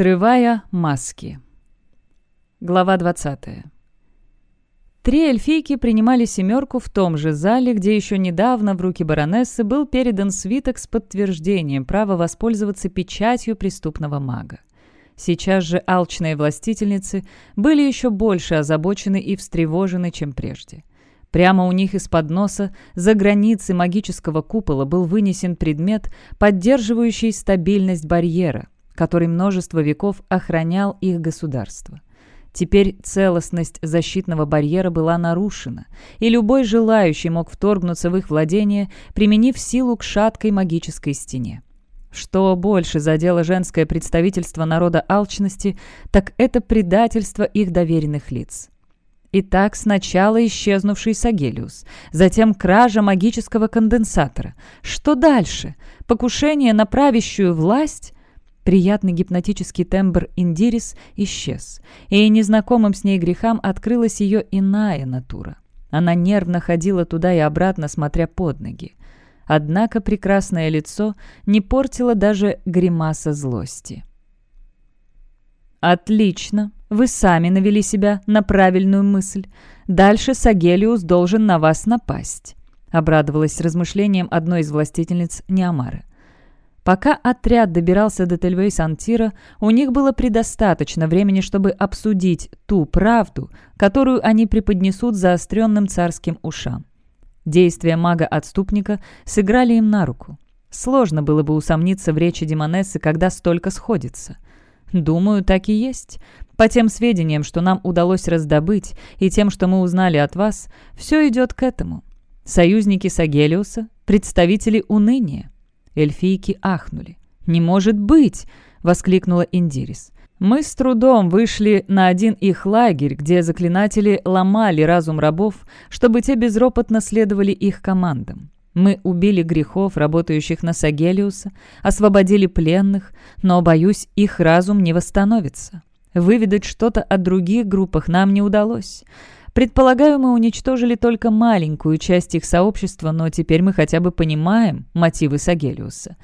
Срывая маски. Глава 20. Три эльфийки принимали семерку в том же зале, где еще недавно в руки баронессы был передан свиток с подтверждением права воспользоваться печатью преступного мага. Сейчас же алчные властительницы были еще больше озабочены и встревожены, чем прежде. Прямо у них из-под носа, за границы магического купола, был вынесен предмет, поддерживающий стабильность барьера – который множество веков охранял их государство. Теперь целостность защитного барьера была нарушена, и любой желающий мог вторгнуться в их владение, применив силу к шаткой магической стене. Что больше задело женское представительство народа алчности, так это предательство их доверенных лиц. Итак, сначала исчезнувший Сагелиус, затем кража магического конденсатора. Что дальше? Покушение на правящую власть? Приятный гипнотический тембр Индирис исчез, и незнакомым с ней грехам открылась ее иная натура. Она нервно ходила туда и обратно, смотря под ноги. Однако прекрасное лицо не портило даже гримаса злости. «Отлично! Вы сами навели себя на правильную мысль. Дальше Сагелиус должен на вас напасть», — обрадовалась размышлениям одной из властительниц Неомары. Пока отряд добирался до Тельвейс-Антира, у них было предостаточно времени, чтобы обсудить ту правду, которую они преподнесут заостренным царским ушам. Действия мага-отступника сыграли им на руку. Сложно было бы усомниться в речи Демонессы, когда столько сходится. Думаю, так и есть. По тем сведениям, что нам удалось раздобыть, и тем, что мы узнали от вас, все идет к этому. Союзники Сагелиуса — представители уныния. Эльфийки ахнули. «Не может быть!» — воскликнула Индирис. «Мы с трудом вышли на один их лагерь, где заклинатели ломали разум рабов, чтобы те безропотно следовали их командам. Мы убили грехов, работающих на Сагелиуса, освободили пленных, но, боюсь, их разум не восстановится. Выведать что-то о других группах нам не удалось. Предполагаю, мы уничтожили только маленькую часть их сообщества, но теперь мы хотя бы понимаем мотивы Сагелиуса.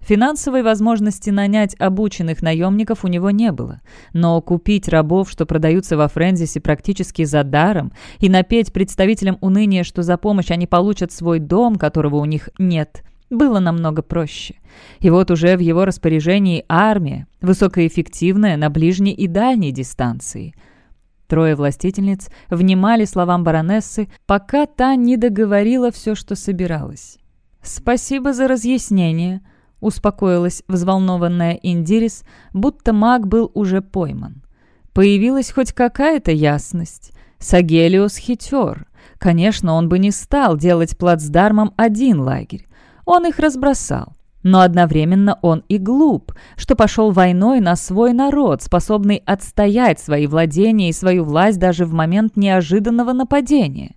Финансовой возможности нанять обученных наемников у него не было, но купить рабов, что продаются во Френзисе практически за даром, и напеть представителям уныния, что за помощь они получат свой дом, которого у них нет, было намного проще. И вот уже в его распоряжении армия, высокоэффективная на ближней и дальней дистанции – Трое властительниц внимали словам баронессы, пока та не договорила все, что собиралась. «Спасибо за разъяснение», — успокоилась взволнованная Индирис, будто маг был уже пойман. Появилась хоть какая-то ясность. Сагелиус хитер. Конечно, он бы не стал делать плацдармом один лагерь. Он их разбросал. Но одновременно он и глуп, что пошел войной на свой народ, способный отстоять свои владения и свою власть даже в момент неожиданного нападения.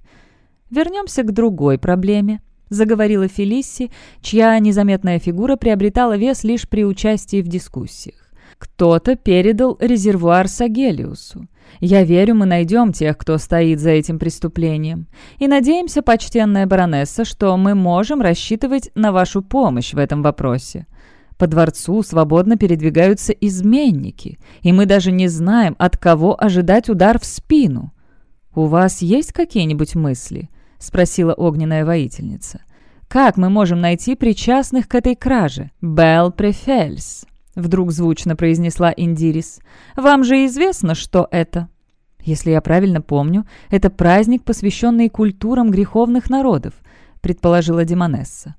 Вернемся к другой проблеме, заговорила Фелисси, чья незаметная фигура приобретала вес лишь при участии в дискуссиях. Кто-то передал резервуар Сагелиусу. Я верю, мы найдем тех, кто стоит за этим преступлением. И надеемся, почтенная баронесса, что мы можем рассчитывать на вашу помощь в этом вопросе. По дворцу свободно передвигаются изменники, и мы даже не знаем, от кого ожидать удар в спину. «У вас есть какие-нибудь мысли?» — спросила огненная воительница. «Как мы можем найти причастных к этой краже? Белл Префельс». — вдруг звучно произнесла Индирис. «Вам же известно, что это?» «Если я правильно помню, это праздник, посвященный культурам греховных народов», — предположила Демонесса.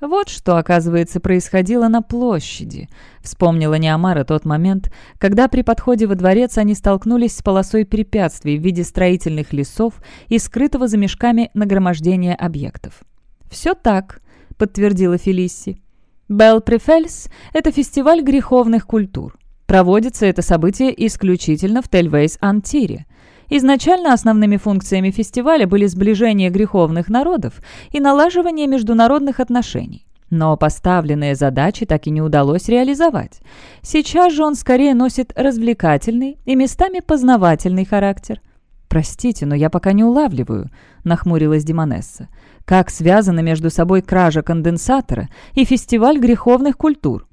«Вот что, оказывается, происходило на площади», — вспомнила Неомара тот момент, когда при подходе во дворец они столкнулись с полосой препятствий в виде строительных лесов и скрытого за мешками нагромождения объектов. «Все так», — подтвердила Фелисси. Белпрефельс – это фестиваль греховных культур. Проводится это событие исключительно в Тельвейс-Антире. Изначально основными функциями фестиваля были сближение греховных народов и налаживание международных отношений. Но поставленные задачи так и не удалось реализовать. Сейчас же он скорее носит развлекательный и местами познавательный характер. «Простите, но я пока не улавливаю», — нахмурилась Демонесса как связаны между собой кража конденсатора и фестиваль греховных культур.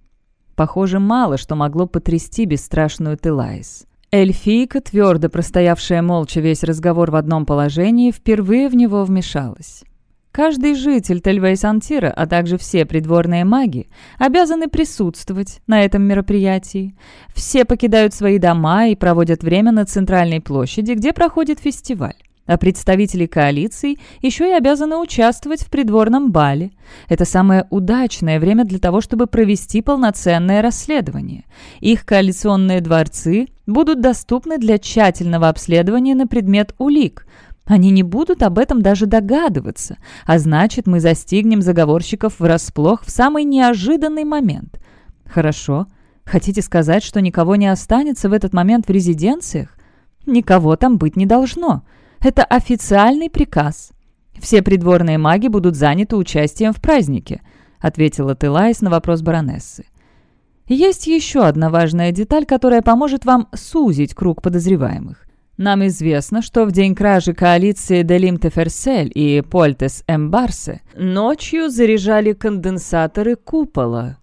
Похоже, мало что могло потрясти бесстрашную Телайс. Эльфийка, твердо простоявшая молча весь разговор в одном положении, впервые в него вмешалась. Каждый житель Тельвейс-Антира, а также все придворные маги, обязаны присутствовать на этом мероприятии. Все покидают свои дома и проводят время на центральной площади, где проходит фестиваль. А представители коалиций еще и обязаны участвовать в придворном бале. Это самое удачное время для того, чтобы провести полноценное расследование. Их коалиционные дворцы будут доступны для тщательного обследования на предмет улик. Они не будут об этом даже догадываться, а значит, мы застигнем заговорщиков врасплох в самый неожиданный момент. Хорошо. Хотите сказать, что никого не останется в этот момент в резиденциях? Никого там быть не должно. Это официальный приказ. Все придворные маги будут заняты участием в празднике», ответила Телайс на вопрос баронессы. «Есть еще одна важная деталь, которая поможет вам сузить круг подозреваемых. Нам известно, что в день кражи коалиции Делим Теферсель и Польтес Эмбарсе ночью заряжали конденсаторы купола.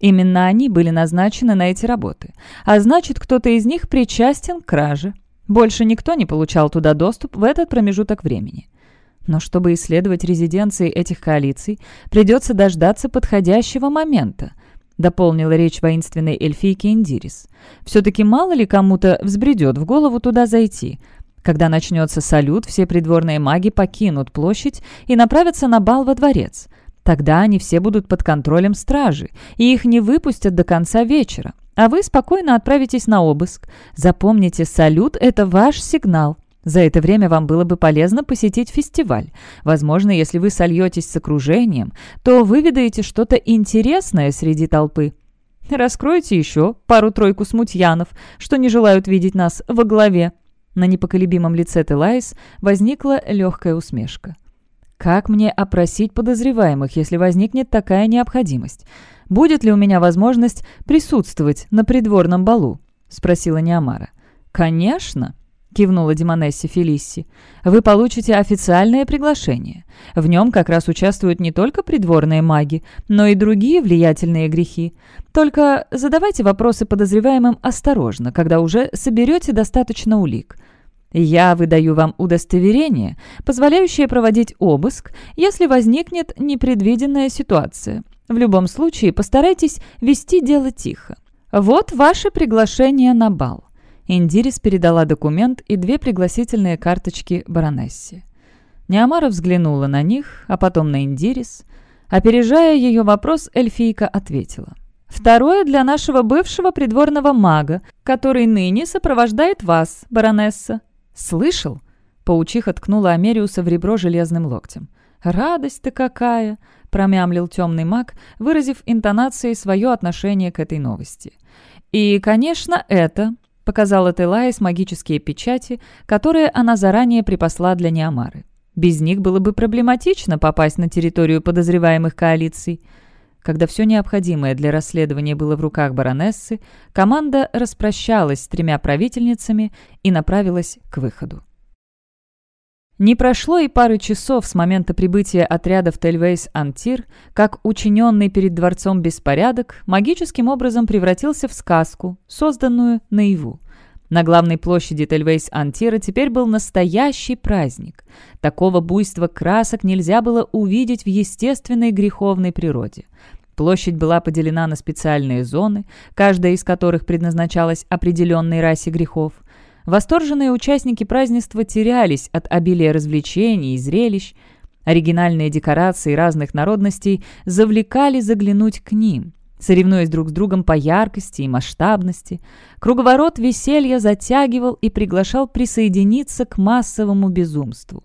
Именно они были назначены на эти работы, а значит, кто-то из них причастен к краже. Больше никто не получал туда доступ в этот промежуток времени. Но чтобы исследовать резиденции этих коалиций, придется дождаться подходящего момента, дополнила речь воинственной эльфийки Индирис. Все-таки мало ли кому-то взбредет в голову туда зайти. Когда начнется салют, все придворные маги покинут площадь и направятся на бал во дворец. Тогда они все будут под контролем стражи, и их не выпустят до конца вечера. А вы спокойно отправитесь на обыск. Запомните, салют – это ваш сигнал. За это время вам было бы полезно посетить фестиваль. Возможно, если вы сольетесь с окружением, то выведаете что-то интересное среди толпы. Раскройте еще пару-тройку смутьянов, что не желают видеть нас во главе. На непоколебимом лице Телайс возникла легкая усмешка. «Как мне опросить подозреваемых, если возникнет такая необходимость? будет ли у меня возможность присутствовать на придворном балу?» — спросила Неомара. «Конечно!» — кивнула Демонесси Фелисси. «Вы получите официальное приглашение. В нем как раз участвуют не только придворные маги, но и другие влиятельные грехи. Только задавайте вопросы подозреваемым осторожно, когда уже соберете достаточно улик. Я выдаю вам удостоверение, позволяющее проводить обыск, если возникнет непредвиденная ситуация. В любом случае, постарайтесь вести дело тихо. Вот ваше приглашение на бал». Индирис передала документ и две пригласительные карточки баронессе. Неамара взглянула на них, а потом на Индирис. Опережая ее вопрос, эльфийка ответила. «Второе для нашего бывшего придворного мага, который ныне сопровождает вас, баронесса». «Слышал?» Паучиха ткнула Америуса в ребро железным локтем. «Радость-то какая!» промямлил темный маг, выразив интонацией свое отношение к этой новости. «И, конечно, это...» — показала Телаис магические печати, которые она заранее припасла для Неомары. Без них было бы проблематично попасть на территорию подозреваемых коалиций. Когда все необходимое для расследования было в руках баронессы, команда распрощалась с тремя правительницами и направилась к выходу. Не прошло и пары часов с момента прибытия отряда в Тельвейс-Антир, как учиненный перед дворцом беспорядок магическим образом превратился в сказку, созданную наяву. На главной площади Тельвейс-Антира теперь был настоящий праздник. Такого буйства красок нельзя было увидеть в естественной греховной природе. Площадь была поделена на специальные зоны, каждая из которых предназначалась определенной расе грехов – Восторженные участники празднества терялись от обилия развлечений и зрелищ. Оригинальные декорации разных народностей завлекали заглянуть к ним, соревнуясь друг с другом по яркости и масштабности. Круговорот веселья затягивал и приглашал присоединиться к массовому безумству.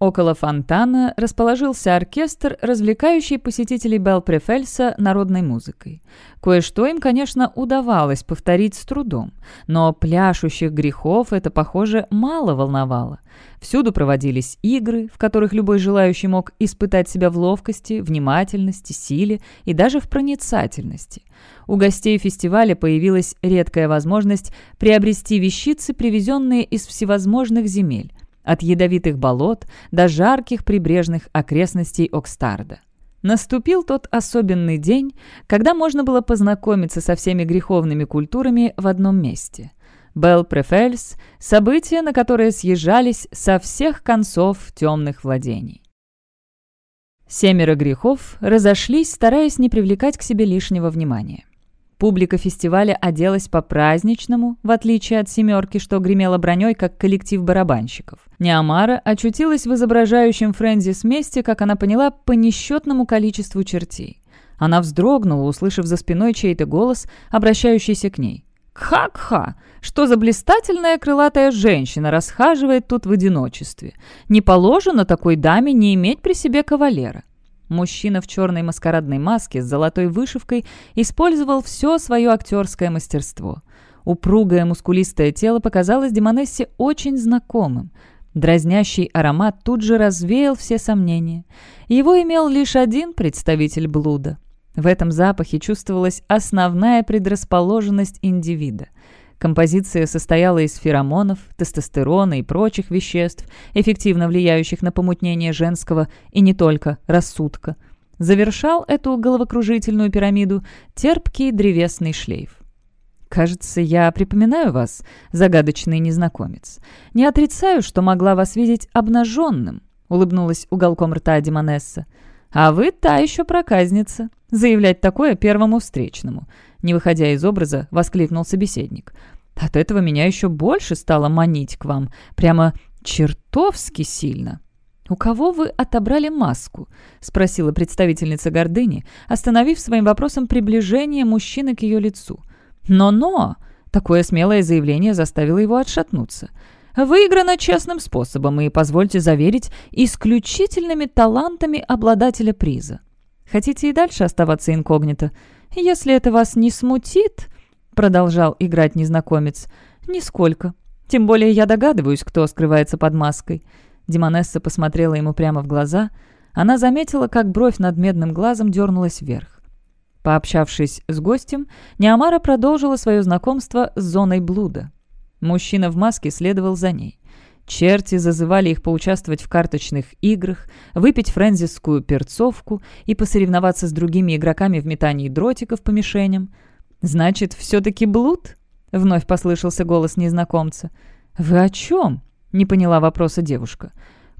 Около фонтана расположился оркестр, развлекающий посетителей Белпрефельса народной музыкой. Кое-что им, конечно, удавалось повторить с трудом, но пляшущих грехов это, похоже, мало волновало. Всюду проводились игры, в которых любой желающий мог испытать себя в ловкости, внимательности, силе и даже в проницательности. У гостей фестиваля появилась редкая возможность приобрести вещицы, привезенные из всевозможных земель, от ядовитых болот до жарких прибрежных окрестностей Окстарда. Наступил тот особенный день, когда можно было познакомиться со всеми греховными культурами в одном месте. Белл Префельс – событие, на которое съезжались со всех концов темных владений. Семеро грехов разошлись, стараясь не привлекать к себе лишнего внимания. Публика фестиваля оделась по-праздничному, в отличие от «семерки», что гремела броней, как коллектив барабанщиков. Неамара очутилась в изображающем Фрэнзис месте, как она поняла, по несчетному количеству чертей. Она вздрогнула, услышав за спиной чей-то голос, обращающийся к ней. «Кха-кха! Что за блистательная крылатая женщина расхаживает тут в одиночестве? Не положено такой даме не иметь при себе кавалера». Мужчина в черной маскарадной маске с золотой вышивкой использовал все свое актерское мастерство. Упругое мускулистое тело показалось Демонессе очень знакомым. Дразнящий аромат тут же развеял все сомнения. Его имел лишь один представитель блуда — в этом запахе чувствовалась основная предрасположенность индивида. Композиция состояла из феромонов, тестостерона и прочих веществ, эффективно влияющих на помутнение женского и не только рассудка. Завершал эту головокружительную пирамиду терпкий древесный шлейф. «Кажется, я припоминаю вас, загадочный незнакомец. Не отрицаю, что могла вас видеть обнаженным», — улыбнулась уголком рта Демонесса. «А вы та еще проказница», Заявлять такое первому встречному. Не выходя из образа, воскликнул собеседник. От этого меня еще больше стало манить к вам. Прямо чертовски сильно. «У кого вы отобрали маску?» — спросила представительница гордыни, остановив своим вопросом приближение мужчины к ее лицу. «Но-но!» — такое смелое заявление заставило его отшатнуться. «Выиграно честным способом и, позвольте заверить, исключительными талантами обладателя приза. Хотите и дальше оставаться инкогнито? Если это вас не смутит...» Продолжал играть незнакомец. «Нисколько. Тем более я догадываюсь, кто скрывается под маской». Демонесса посмотрела ему прямо в глаза. Она заметила, как бровь над медным глазом дернулась вверх. Пообщавшись с гостем, Неамара продолжила свое знакомство с зоной блуда. Мужчина в маске следовал за ней. Черти зазывали их поучаствовать в карточных играх, выпить френзисскую перцовку и посоревноваться с другими игроками в метании дротиков по мишеням. «Значит, все-таки блуд?» — вновь послышался голос незнакомца. «Вы о чем?» — не поняла вопроса девушка.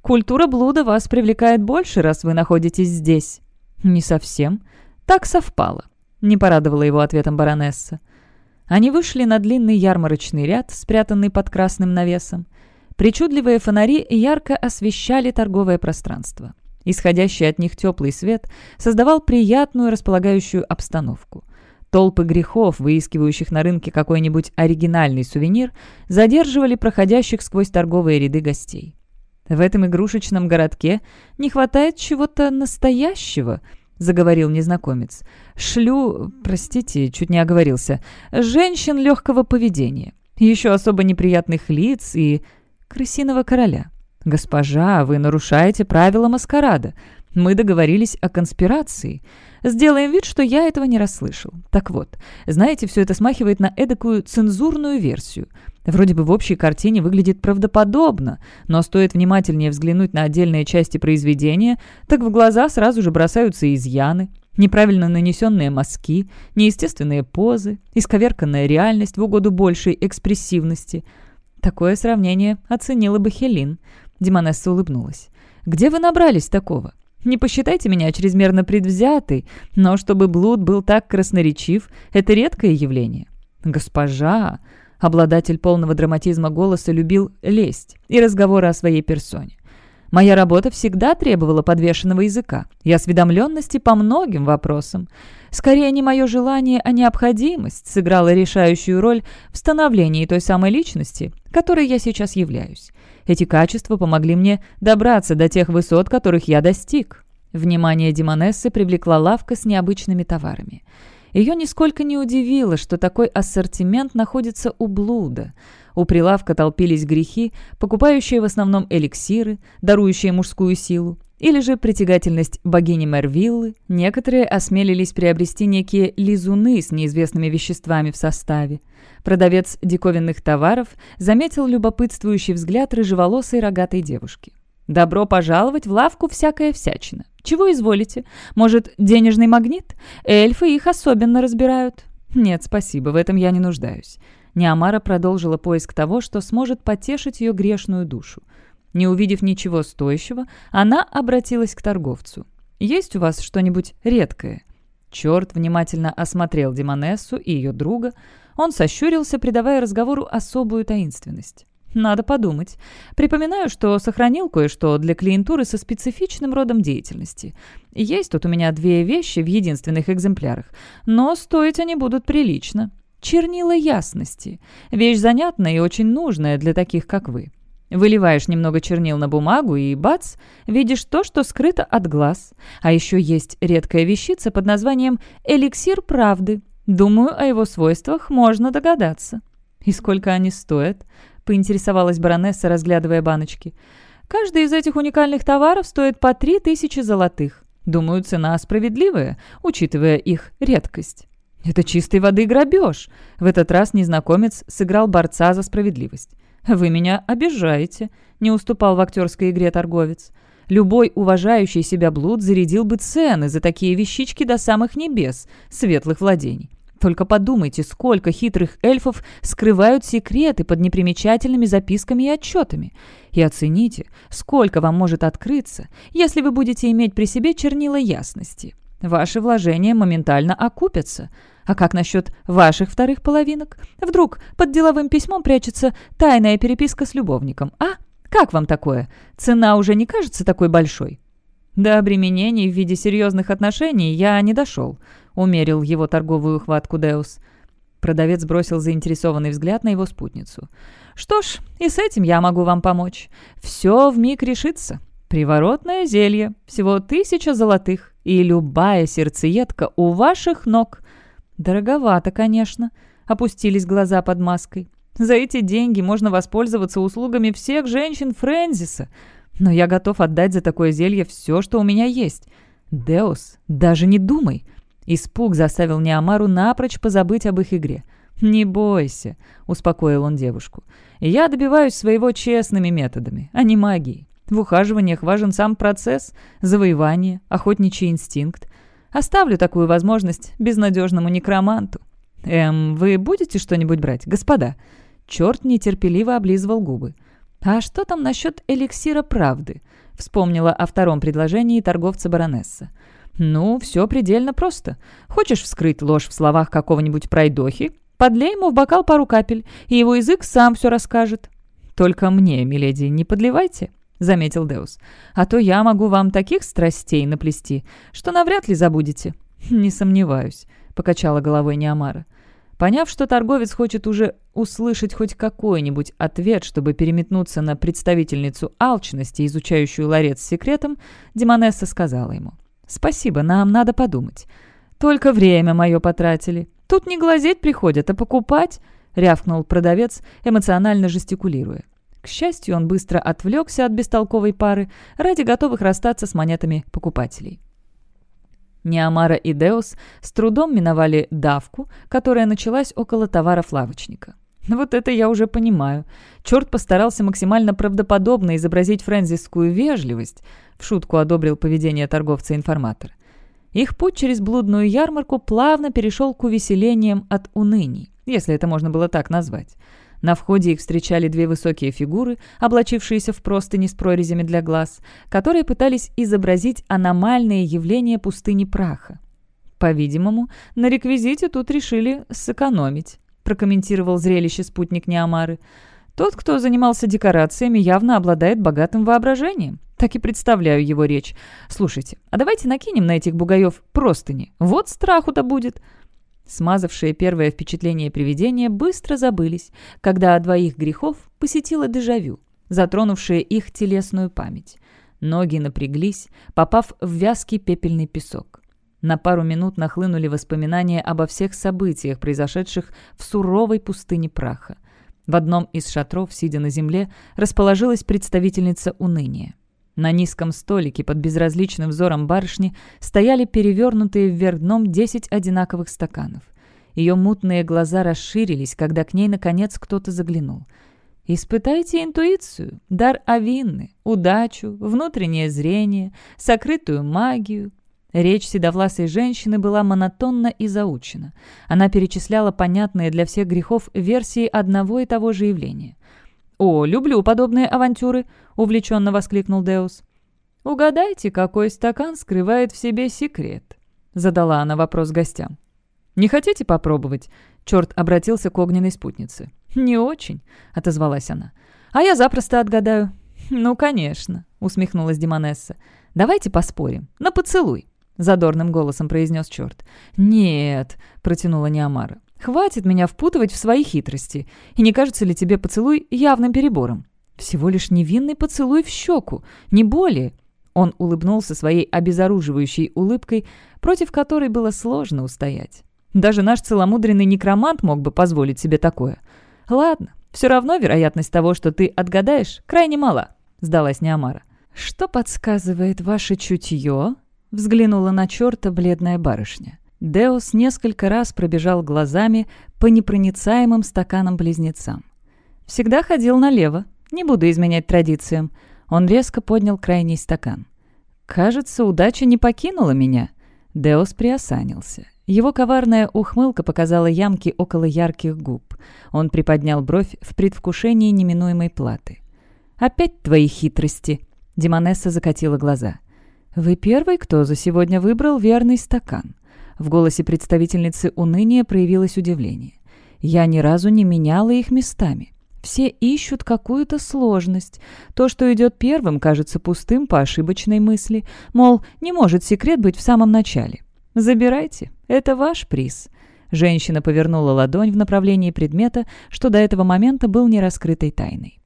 «Культура блуда вас привлекает больше, раз вы находитесь здесь». «Не совсем. Так совпало», — не порадовала его ответом баронесса. Они вышли на длинный ярмарочный ряд, спрятанный под красным навесом. Причудливые фонари ярко освещали торговое пространство. Исходящий от них теплый свет создавал приятную располагающую обстановку. Толпы грехов, выискивающих на рынке какой-нибудь оригинальный сувенир, задерживали проходящих сквозь торговые ряды гостей. «В этом игрушечном городке не хватает чего-то настоящего», — заговорил незнакомец. «Шлю... простите, чуть не оговорился. Женщин легкого поведения, еще особо неприятных лиц и крысиного короля. «Госпожа, вы нарушаете правила маскарада. Мы договорились о конспирации. Сделаем вид, что я этого не расслышал. Так вот, знаете, все это смахивает на эдакую цензурную версию. Вроде бы в общей картине выглядит правдоподобно, но стоит внимательнее взглянуть на отдельные части произведения, так в глаза сразу же бросаются изъяны, неправильно нанесенные мазки, неестественные позы, исковерканная реальность в угоду большей экспрессивности – Такое сравнение оценила бы Хелин. Демонесса улыбнулась. «Где вы набрались такого? Не посчитайте меня чрезмерно предвзятой, но чтобы блуд был так красноречив, это редкое явление. Госпожа!» Обладатель полного драматизма голоса любил лесть и разговоры о своей персоне. Моя работа всегда требовала подвешенного языка и осведомленности по многим вопросам. Скорее, не мое желание, а необходимость сыграла решающую роль в становлении той самой личности, которой я сейчас являюсь. Эти качества помогли мне добраться до тех высот, которых я достиг. Внимание Демонессы привлекла лавка с необычными товарами. Ее нисколько не удивило, что такой ассортимент находится у блуда – у прилавка толпились грехи, покупающие в основном эликсиры, дарующие мужскую силу, или же притягательность богини Мервиллы. Некоторые осмелились приобрести некие лизуны с неизвестными веществами в составе. Продавец диковинных товаров заметил любопытствующий взгляд рыжеволосой рогатой девушки. «Добро пожаловать в лавку всякая всячина. Чего изволите? Может, денежный магнит? Эльфы их особенно разбирают». «Нет, спасибо, в этом я не нуждаюсь». Неамара продолжила поиск того, что сможет потешить ее грешную душу. Не увидев ничего стоящего, она обратилась к торговцу. «Есть у вас что-нибудь редкое?» Черт внимательно осмотрел Демонессу и ее друга. Он сощурился, придавая разговору особую таинственность. «Надо подумать. Припоминаю, что сохранил кое-что для клиентуры со специфичным родом деятельности. Есть тут у меня две вещи в единственных экземплярах, но стоить они будут прилично. Чернила ясности. Вещь занятная и очень нужная для таких, как вы. Выливаешь немного чернил на бумагу и, бац, видишь то, что скрыто от глаз. А еще есть редкая вещица под названием «эликсир правды». Думаю, о его свойствах можно догадаться. «И сколько они стоят?» — поинтересовалась баронесса, разглядывая баночки. «Каждый из этих уникальных товаров стоит по три тысячи золотых. Думаю, цена справедливая, учитывая их редкость». «Это чистой воды грабеж!» В этот раз незнакомец сыграл борца за справедливость. «Вы меня обижаете», — не уступал в актерской игре торговец. «Любой уважающий себя блуд зарядил бы цены за такие вещички до самых небес, светлых владений. Только подумайте, сколько хитрых эльфов скрывают секреты под непримечательными записками и отчетами. И оцените, сколько вам может открыться, если вы будете иметь при себе чернила ясности. Ваши вложения моментально окупятся. А как насчет ваших вторых половинок? Вдруг под деловым письмом прячется тайная переписка с любовником, а? Как вам такое? Цена уже не кажется такой большой?» «До обременений в виде серьезных отношений я не дошел», — умерил его торговую хватку Деус. Продавец бросил заинтересованный взгляд на его спутницу. «Что ж, и с этим я могу вам помочь. Все вмиг решится. Приворотное зелье, всего тысяча золотых, и любая сердцеедка у ваших ног. «Дороговато, конечно», — опустились глаза под маской. «За эти деньги можно воспользоваться услугами всех женщин Фрэнсиса, но я готов отдать за такое зелье все, что у меня есть. Деус, даже не думай!» Испуг заставил Неамару напрочь позабыть об их игре. «Не бойся», — успокоил он девушку. «Я добиваюсь своего честными методами, а не магией. В ухаживаниях важен сам процесс, завоевание, охотничий инстинкт. Оставлю такую возможность безнадежному некроманту. Эм, вы будете что-нибудь брать, господа?» Черт нетерпеливо облизывал губы. «А что там насчет эликсира правды?» Вспомнила о втором предложении торговца баронесса. «Ну, все предельно просто. Хочешь вскрыть ложь в словах какого-нибудь пройдохи? Подлей ему в бокал пару капель, и его язык сам все расскажет. Только мне, миледи, не подливайте». — заметил Деус. «А то я могу вам таких страстей наплести, что навряд ли забудете». «Не сомневаюсь», — покачала головой Неомара. Поняв, что торговец хочет уже услышать хоть какой-нибудь ответ, чтобы переметнуться на представительницу алчности, изучающую ларец с секретом, Демонесса сказала ему. «Спасибо, нам надо подумать. Только время мое потратили. Тут не глазеть приходят, а покупать», — рявкнул продавец, эмоционально жестикулируя. К счастью, он быстро отвлекся от бестолковой пары ради готовых расстаться с монетами покупателей. Неамара и Деус с трудом миновали давку, которая началась около товаров лавочника. Вот это я уже понимаю. Черт постарался максимально правдоподобно изобразить френзисскую вежливость. В шутку одобрил поведение торговца-информатор. Их путь через блудную ярмарку плавно перешел к увеселениям от уныний, если это можно было так назвать. На входе их встречали две высокие фигуры, облачившиеся в простыни с прорезями для глаз, которые пытались изобразить аномальные явления пустыни праха. «По-видимому, на реквизите тут решили сэкономить», прокомментировал зрелище спутник Неомары. «Тот, кто занимался декорациями, явно обладает богатым воображением. Так и представляю его речь. Слушайте, а давайте накинем на этих бугаев простыни. Вот страху-то будет». Смазавшие первое впечатление привидения быстро забылись, когда двоих грехов посетило дежавю, затронувшее их телесную память. Ноги напряглись, попав в вязкий пепельный песок. На пару минут нахлынули воспоминания обо всех событиях, произошедших в суровой пустыне праха. В одном из шатров, сидя на земле, расположилась представительница уныния. На низком столике под безразличным взором барышни стояли перевернутые вверх дном десять одинаковых стаканов. Ее мутные глаза расширились, когда к ней, наконец, кто-то заглянул. Испытайте интуицию, дар Авинны, удачу, внутреннее зрение, сокрытую магию. Речь седовласой женщины была монотонна и заучена. Она перечисляла понятные для всех грехов версии одного и того же явления. «О, люблю подобные авантюры!» — увлеченно воскликнул Деус. «Угадайте, какой стакан скрывает в себе секрет?» — задала она вопрос гостям. «Не хотите попробовать?» — черт обратился к огненной спутнице. «Не очень», — отозвалась она. «А я запросто отгадаю». «Ну, конечно», — усмехнулась Демонесса. «Давайте поспорим. На поцелуй», — задорным голосом произнес черт. «Нет», — протянула Неомара. «Хватит меня впутывать в свои хитрости. И не кажется ли тебе поцелуй явным перебором? Всего лишь невинный поцелуй в щеку, не более». Он улыбнулся своей обезоруживающей улыбкой, против которой было сложно устоять. Даже наш целомудренный некромант мог бы позволить себе такое. «Ладно, все равно вероятность того, что ты отгадаешь, крайне мала», — сдалась Неомара. «Что подсказывает ваше чутье?» — взглянула на черта бледная барышня. Деус несколько раз пробежал глазами по непроницаемым стаканам-близнецам. «Всегда ходил налево. Не буду изменять традициям». Он резко поднял крайний стакан. «Кажется, удача не покинула меня». Деус приосанился. Его коварная ухмылка показала ямки около ярких губ. Он приподнял бровь в предвкушении неминуемой платы. «Опять твои хитрости!» Демонесса закатила глаза. «Вы первый, кто за сегодня выбрал верный стакан». В голосе представительницы уныния проявилось удивление. «Я ни разу не меняла их местами. Все ищут какую-то сложность. То, что идет первым, кажется пустым по ошибочной мысли. Мол, не может секрет быть в самом начале. Забирайте, это ваш приз». Женщина повернула ладонь в направлении предмета, что до этого момента был нераскрытой тайной.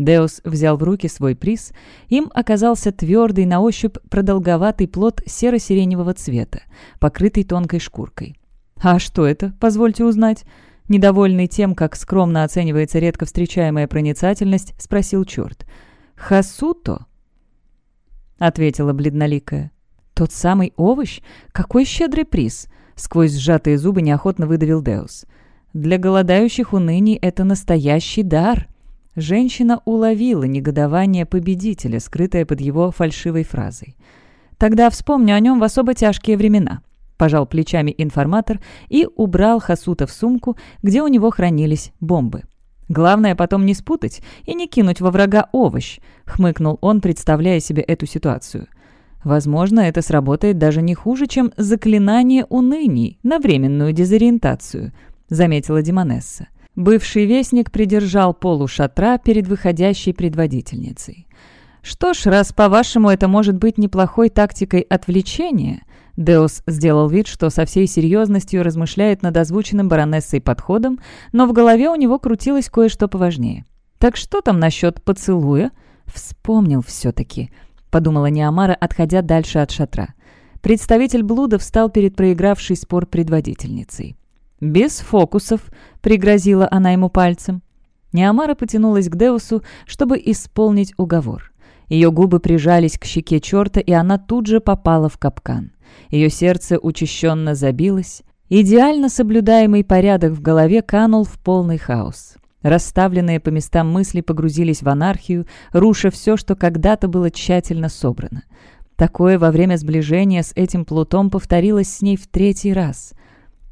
Деус взял в руки свой приз. Им оказался твердый на ощупь продолговатый плод серо-сиреневого цвета, покрытый тонкой шкуркой. «А что это, позвольте узнать?» Недовольный тем, как скромно оценивается редко встречаемая проницательность, спросил черт. «Хасуто?» — ответила бледноликая. «Тот самый овощ? Какой щедрый приз!» Сквозь сжатые зубы неохотно выдавил Деус. «Для голодающих уныний это настоящий дар!» Женщина уловила негодование победителя, скрытое под его фальшивой фразой. «Тогда вспомню о нем в особо тяжкие времена», – пожал плечами информатор и убрал Хасута в сумку, где у него хранились бомбы. «Главное потом не спутать и не кинуть во врага овощ», – хмыкнул он, представляя себе эту ситуацию – Возможно, это сработает даже не хуже, чем заклинание уныний на временную дезориентацию», — заметила Демонесса. Бывший вестник придержал полу шатра перед выходящей предводительницей. «Что ж, раз, по-вашему, это может быть неплохой тактикой отвлечения», Деус сделал вид, что со всей серьезностью размышляет над озвученным баронессой подходом, но в голове у него крутилось кое-что поважнее. «Так что там насчет поцелуя?» «Вспомнил все-таки», — подумала Неамара, отходя дальше от шатра. Представитель блуда встал перед проигравшей спор предводительницей. «Без фокусов», — пригрозила она ему пальцем. Неамара потянулась к Деусу, чтобы исполнить уговор. Ее губы прижались к щеке черта, и она тут же попала в капкан. Ее сердце учащенно забилось. Идеально соблюдаемый порядок в голове канул в полный хаос. Расставленные по местам мысли погрузились в анархию, руша все, что когда-то было тщательно собрано. Такое во время сближения с этим плутом повторилось с ней в третий раз.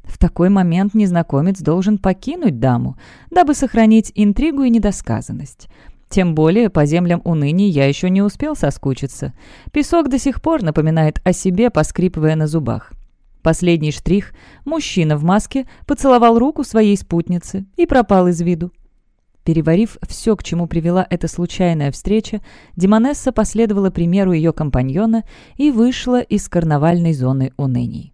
В такой момент незнакомец должен покинуть даму, дабы сохранить интригу и недосказанность. Тем более по землям уныния я еще не успел соскучиться. Песок до сих пор напоминает о себе, поскрипывая на зубах. Последний штрих – мужчина в маске поцеловал руку своей спутницы и пропал из виду. Переварив все, к чему привела эта случайная встреча, Демонесса последовала примеру ее компаньона и вышла из карнавальной зоны уныний.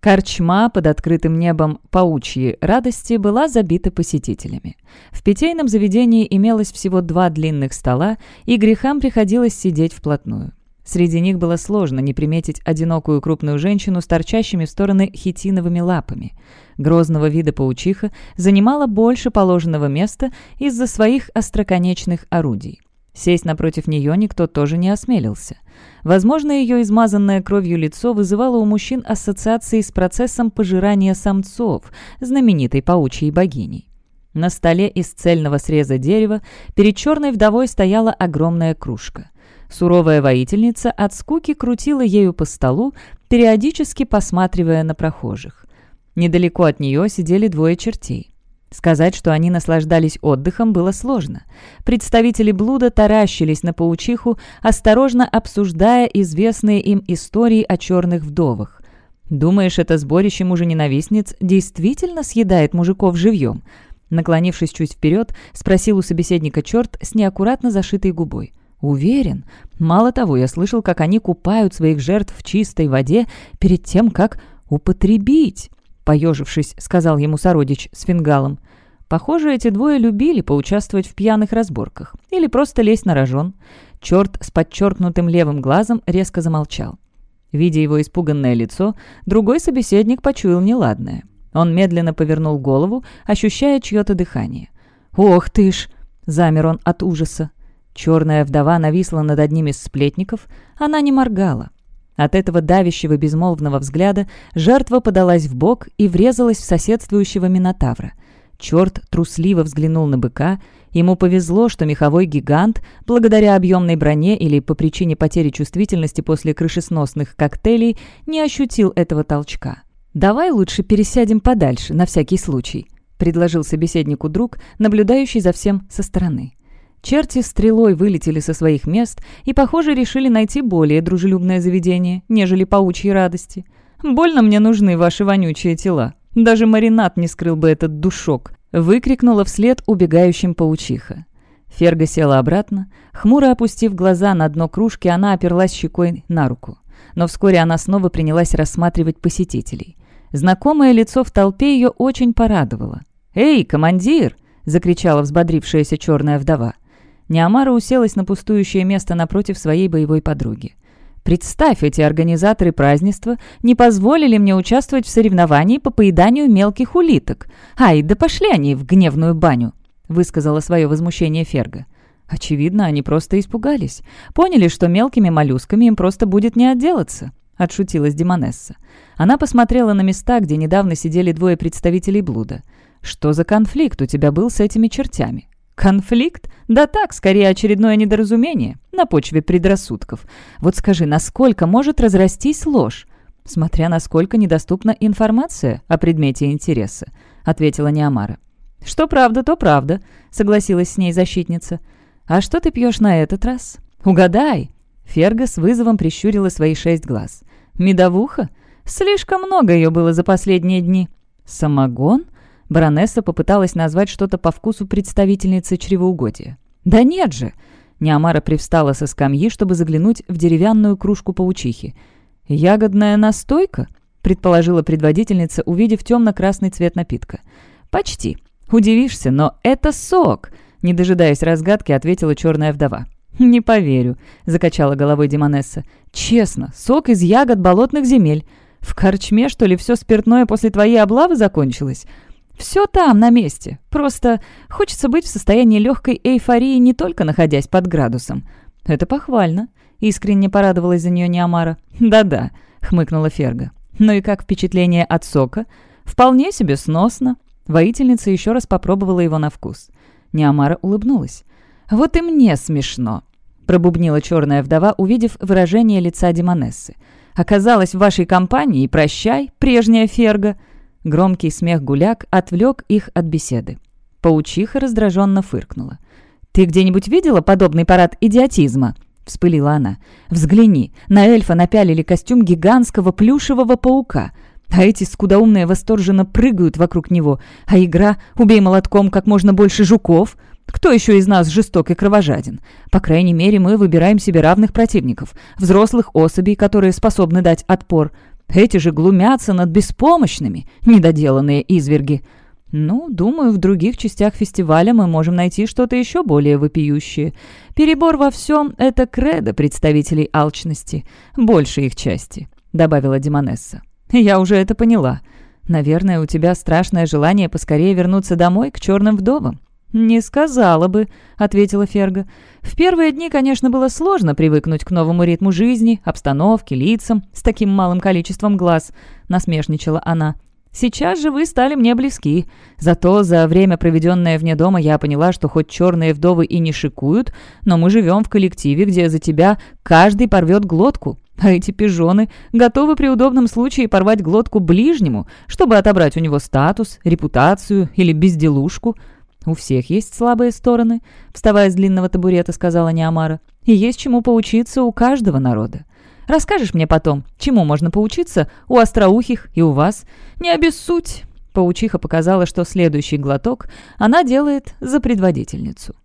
Корчма под открытым небом паучьи радости была забита посетителями. В питейном заведении имелось всего два длинных стола, и грехам приходилось сидеть вплотную. Среди них было сложно не приметить одинокую крупную женщину с торчащими в стороны хитиновыми лапами. Грозного вида паучиха занимала больше положенного места из-за своих остроконечных орудий. Сесть напротив нее никто тоже не осмелился. Возможно, ее измазанное кровью лицо вызывало у мужчин ассоциации с процессом пожирания самцов, знаменитой паучьей богиней. На столе из цельного среза дерева перед черной вдовой стояла огромная кружка. Суровая воительница от скуки крутила ею по столу, периодически посматривая на прохожих. Недалеко от нее сидели двое чертей. Сказать, что они наслаждались отдыхом, было сложно. Представители блуда таращились на паучиху, осторожно обсуждая известные им истории о черных вдовах. «Думаешь, это сборище мужа-ненавистниц действительно съедает мужиков живьем?» Наклонившись чуть вперед, спросил у собеседника черт с неаккуратно зашитой губой. «Уверен. Мало того, я слышал, как они купают своих жертв в чистой воде перед тем, как употребить». Поежившись, сказал ему сородич с фингалом. Похоже, эти двое любили поучаствовать в пьяных разборках или просто лезть на рожон. Черт с подчеркнутым левым глазом резко замолчал. Видя его испуганное лицо, другой собеседник почуял неладное. Он медленно повернул голову, ощущая чье-то дыхание. «Ох ты ж!» — замер он от ужаса. Черная вдова нависла над одним из сплетников, она не моргала. От этого давящего безмолвного взгляда жертва подалась в бок и врезалась в соседствующего Минотавра. Черт трусливо взглянул на быка. Ему повезло, что меховой гигант, благодаря объемной броне или по причине потери чувствительности после крышесносных коктейлей, не ощутил этого толчка. «Давай лучше пересядем подальше, на всякий случай», — предложил собеседнику друг, наблюдающий за всем со стороны. Черти стрелой вылетели со своих мест и, похоже, решили найти более дружелюбное заведение, нежели паучьи радости. «Больно мне нужны ваши вонючие тела. Даже маринад не скрыл бы этот душок», — выкрикнула вслед убегающим паучиха. Ферга села обратно. Хмуро опустив глаза на дно кружки, она оперлась щекой на руку. Но вскоре она снова принялась рассматривать посетителей. Знакомое лицо в толпе ее очень порадовало. «Эй, командир!» — закричала взбодрившаяся черная вдова. Неамара уселась на пустующее место напротив своей боевой подруги. «Представь, эти организаторы празднества не позволили мне участвовать в соревновании по поеданию мелких улиток. Ай, да пошли они в гневную баню!» — высказала свое возмущение Ферга. Очевидно, они просто испугались. Поняли, что мелкими моллюсками им просто будет не отделаться отшутилась Демонесса. Она посмотрела на места, где недавно сидели двое представителей блуда. «Что за конфликт у тебя был с этими чертями?» «Конфликт? Да так, скорее очередное недоразумение на почве предрассудков. Вот скажи, насколько может разрастись ложь?» «Смотря насколько недоступна информация о предмете интереса», — ответила Неамара. «Что правда, то правда», — согласилась с ней защитница. «А что ты пьешь на этот раз? Угадай!» Ферга с вызовом прищурила свои шесть глаз. Медовуха? Слишком много ее было за последние дни. Самогон? Баронесса попыталась назвать что-то по вкусу представительницы чревоугодия. «Да нет же!» Неамара привстала со скамьи, чтобы заглянуть в деревянную кружку паучихи. «Ягодная настойка?» — предположила предводительница, увидев темно-красный цвет напитка. «Почти. Удивишься, но это сок!» Не дожидаясь разгадки, ответила черная вдова. «Не поверю», — закачала головой Демонесса. «Честно, сок из ягод болотных земель. В корчме, что ли, все спиртное после твоей облавы закончилось? Все там, на месте. Просто хочется быть в состоянии легкой эйфории, не только находясь под градусом». «Это похвально», — искренне порадовалась за нее Неамара. «Да-да», — хмыкнула Ферга. «Ну и как впечатление от сока?» «Вполне себе сносно». Воительница еще раз попробовала его на вкус. Неамара улыбнулась. «Вот и мне смешно пробубнила черная вдова, увидев выражение лица Демонессы. «Оказалась в вашей компании, прощай, прежняя ферга!» Громкий смех гуляк отвлек их от беседы. Паучиха раздраженно фыркнула. «Ты где-нибудь видела подобный парад идиотизма?» — вспылила она. «Взгляни, на эльфа напялили костюм гигантского плюшевого паука, а эти скудоумные восторженно прыгают вокруг него, а игра «Убей молотком как можно больше жуков» Кто еще из нас жесток и кровожаден? По крайней мере, мы выбираем себе равных противников, взрослых особей, которые способны дать отпор. Эти же глумятся над беспомощными, недоделанные изверги. Ну, думаю, в других частях фестиваля мы можем найти что-то еще более вопиющее. Перебор во всем — это кредо представителей алчности, больше их части», — добавила Демонесса. «Я уже это поняла. Наверное, у тебя страшное желание поскорее вернуться домой к черным вдовам. «Не сказала бы», — ответила Ферга. «В первые дни, конечно, было сложно привыкнуть к новому ритму жизни, обстановке, лицам с таким малым количеством глаз», — насмешничала она. Сейчас же вы стали мне близки. Зато за время, проведенное вне дома, я поняла, что хоть черные вдовы и не шикуют, но мы живем в коллективе, где за тебя каждый порвет глотку. А эти пижоны готовы при удобном случае порвать глотку ближнему, чтобы отобрать у него статус, репутацию или безделушку. «У всех есть слабые стороны», — вставая с длинного табурета, сказала Неамара. «И есть чему поучиться у каждого народа. Расскажешь мне потом, чему можно поучиться у остроухих и у вас? Не обессудь!» Паучиха показала, что следующий глоток она делает за предводительницу.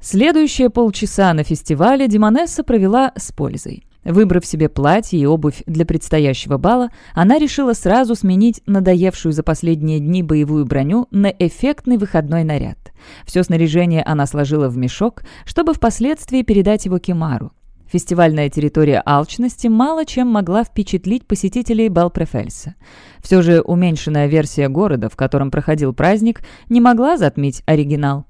Следующие полчаса на фестивале Димонесса провела с пользой. Выбрав себе платье и обувь для предстоящего бала, она решила сразу сменить надоевшую за последние дни боевую броню на эффектный выходной наряд. Все снаряжение она сложила в мешок, чтобы впоследствии передать его Кемару. Фестивальная территория алчности мало чем могла впечатлить посетителей Балпрефельса. Все же уменьшенная версия города, в котором проходил праздник, не могла затмить оригинал.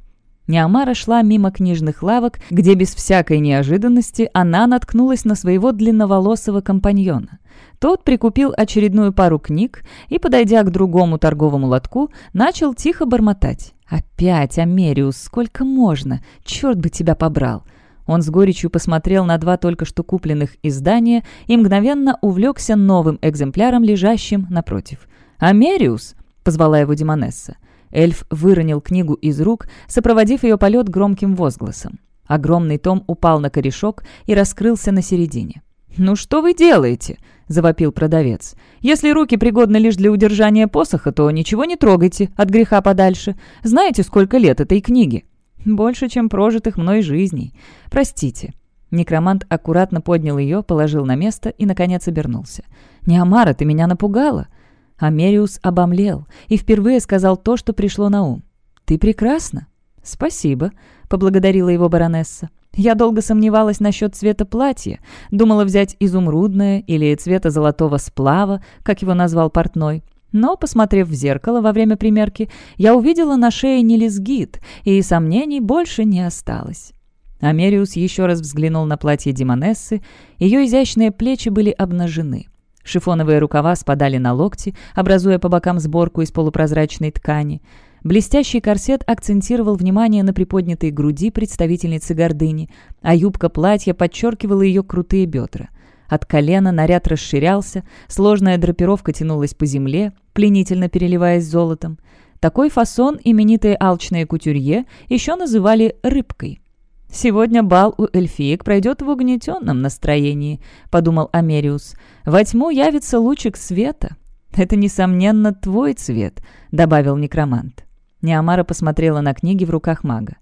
Неамара шла мимо книжных лавок, где без всякой неожиданности она наткнулась на своего длинноволосого компаньона. Тот прикупил очередную пару книг и, подойдя к другому торговому лотку, начал тихо бормотать. «Опять, Америус, сколько можно? Черт бы тебя побрал!» Он с горечью посмотрел на два только что купленных издания и мгновенно увлекся новым экземпляром, лежащим напротив. «Америус!» — позвала его Демонесса. Эльф выронил книгу из рук, сопроводив ее полет громким возгласом. Огромный том упал на корешок и раскрылся на середине. «Ну что вы делаете?» — завопил продавец. «Если руки пригодны лишь для удержания посоха, то ничего не трогайте, от греха подальше. Знаете, сколько лет этой книги?» «Больше, чем прожитых мной жизней. Простите». Некромант аккуратно поднял ее, положил на место и, наконец, обернулся. «Неамара, ты меня напугала!» Америус обомлел и впервые сказал то, что пришло на ум. «Ты прекрасна». «Спасибо», — поблагодарила его баронесса. «Я долго сомневалась насчет цвета платья. Думала взять изумрудное или цвета золотого сплава, как его назвал портной. Но, посмотрев в зеркало во время примерки, я увидела на шее нелизгит, и сомнений больше не осталось». Америус еще раз взглянул на платье Димонессы. Ее изящные плечи были обнажены. Шифоновые рукава спадали на локти, образуя по бокам сборку из полупрозрачной ткани. Блестящий корсет акцентировал внимание на приподнятой груди представительницы гордыни, а юбка платья подчеркивала ее крутые бедра. От колена наряд расширялся, сложная драпировка тянулась по земле, пленительно переливаясь золотом. Такой фасон именитые алчные кутюрье еще называли «рыбкой». «Сегодня бал у эльфиек пройдет в угнетенном настроении», — подумал Америус. «Во тьму явится лучик света». «Это, несомненно, твой цвет», — добавил некромант. Неамара посмотрела на книги в руках мага.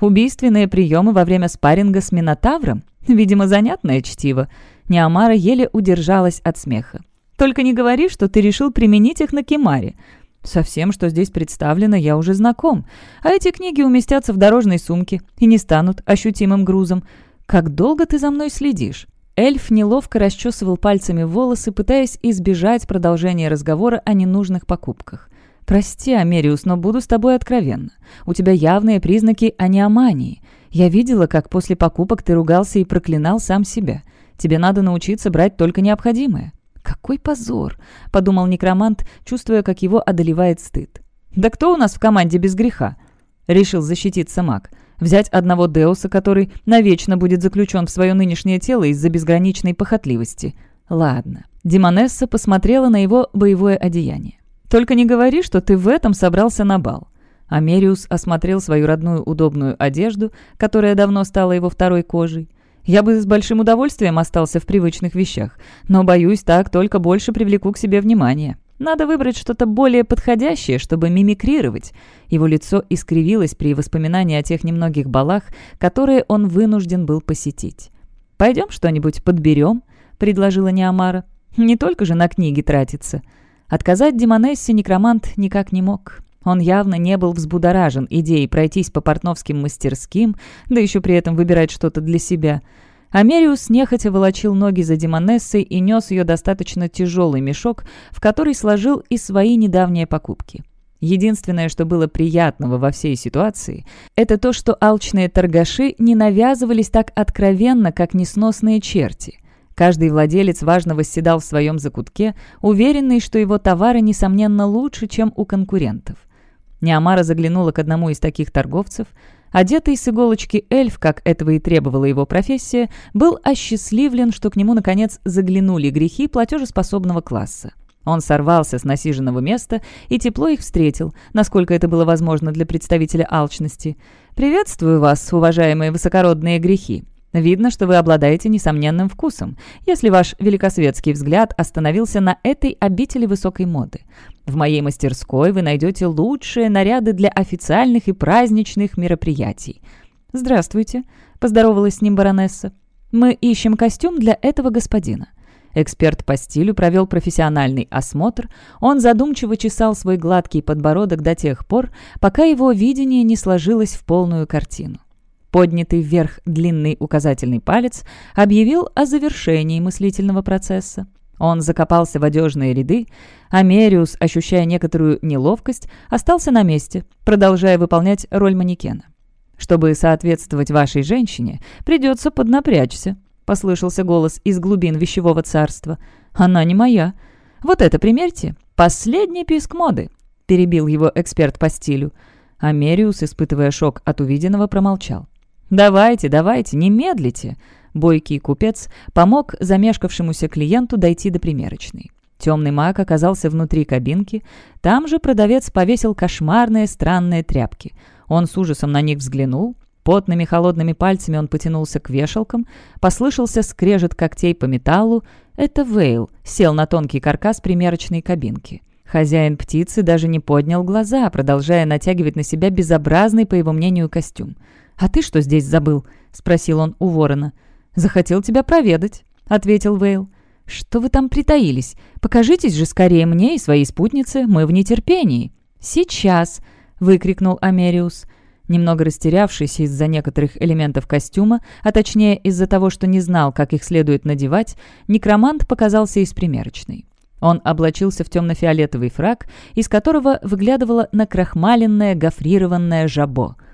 «Убийственные приемы во время спарринга с Минотавром? Видимо, занятное чтиво». Неамара еле удержалась от смеха. «Только не говори, что ты решил применить их на Кемаре. Со всем, что здесь представлено, я уже знаком. А эти книги уместятся в дорожной сумке и не станут ощутимым грузом. Как долго ты за мной следишь?» Эльф неловко расчесывал пальцами волосы, пытаясь избежать продолжения разговора о ненужных покупках. «Прости, Америус, но буду с тобой откровенна. У тебя явные признаки аниомании. Я видела, как после покупок ты ругался и проклинал сам себя. Тебе надо научиться брать только необходимое. «Какой позор!» — подумал некромант, чувствуя, как его одолевает стыд. «Да кто у нас в команде без греха?» — решил защититься маг. «Взять одного Деуса, который навечно будет заключен в свое нынешнее тело из-за безграничной похотливости. Ладно». Демонесса посмотрела на его боевое одеяние. «Только не говори, что ты в этом собрался на бал». Америус осмотрел свою родную удобную одежду, которая давно стала его второй кожей. Я бы с большим удовольствием остался в привычных вещах, но, боюсь, так только больше привлеку к себе внимание. Надо выбрать что-то более подходящее, чтобы мимикрировать. Его лицо искривилось при воспоминании о тех немногих балах, которые он вынужден был посетить. «Пойдем что-нибудь подберем?» — предложила Неамара. «Не только же на книги тратиться». Отказать Демонессе некромант никак не мог. Он явно не был взбудоражен идеей пройтись по портновским мастерским, да еще при этом выбирать что-то для себя. Америус нехотя волочил ноги за Демонессой и нес ее достаточно тяжелый мешок, в который сложил и свои недавние покупки. Единственное, что было приятного во всей ситуации, это то, что алчные торгаши не навязывались так откровенно, как несносные черти. Каждый владелец важно восседал в своем закутке, уверенный, что его товары, несомненно, лучше, чем у конкурентов. Неамара заглянула к одному из таких торговцев. Одетый с иголочки эльф, как этого и требовала его профессия, был осчастливлен, что к нему, наконец, заглянули грехи платежеспособного класса. Он сорвался с насиженного места и тепло их встретил, насколько это было возможно для представителя алчности. «Приветствую вас, уважаемые высокородные грехи. Видно, что вы обладаете несомненным вкусом, если ваш великосветский взгляд остановился на этой обители высокой моды. В моей мастерской вы найдете лучшие наряды для официальных и праздничных мероприятий. «Здравствуйте», — поздоровалась с ним баронесса. «Мы ищем костюм для этого господина». Эксперт по стилю провел профессиональный осмотр. Он задумчиво чесал свой гладкий подбородок до тех пор, пока его видение не сложилось в полную картину. Поднятый вверх длинный указательный палец объявил о завершении мыслительного процесса. Он закопался в одежные ряды, а Мериус, ощущая некоторую неловкость, остался на месте, продолжая выполнять роль манекена. «Чтобы соответствовать вашей женщине, придется поднапрячься», — послышался голос из глубин вещевого царства. «Она не моя. Вот это примерьте. Последний писк моды», — перебил его эксперт по стилю. А Мериус, испытывая шок от увиденного, промолчал. «Давайте, давайте, не медлите!» Бойкий купец помог замешкавшемуся клиенту дойти до примерочной. Темный маг оказался внутри кабинки. Там же продавец повесил кошмарные странные тряпки. Он с ужасом на них взглянул. Потными холодными пальцами он потянулся к вешалкам. Послышался скрежет когтей по металлу. Это Вейл сел на тонкий каркас примерочной кабинки. Хозяин птицы даже не поднял глаза, продолжая натягивать на себя безобразный, по его мнению, костюм. «А ты что здесь забыл?» — спросил он у ворона. «Захотел тебя проведать», — ответил Вейл. «Что вы там притаились? Покажитесь же скорее мне и своей спутнице, мы в нетерпении». «Сейчас!» — выкрикнул Америус. Немного растерявшись из-за некоторых элементов костюма, а точнее из-за того, что не знал, как их следует надевать, некромант показался из примерочной. Он облачился в темно-фиолетовый фраг, из которого выглядывало накрахмаленное гофрированное жабо —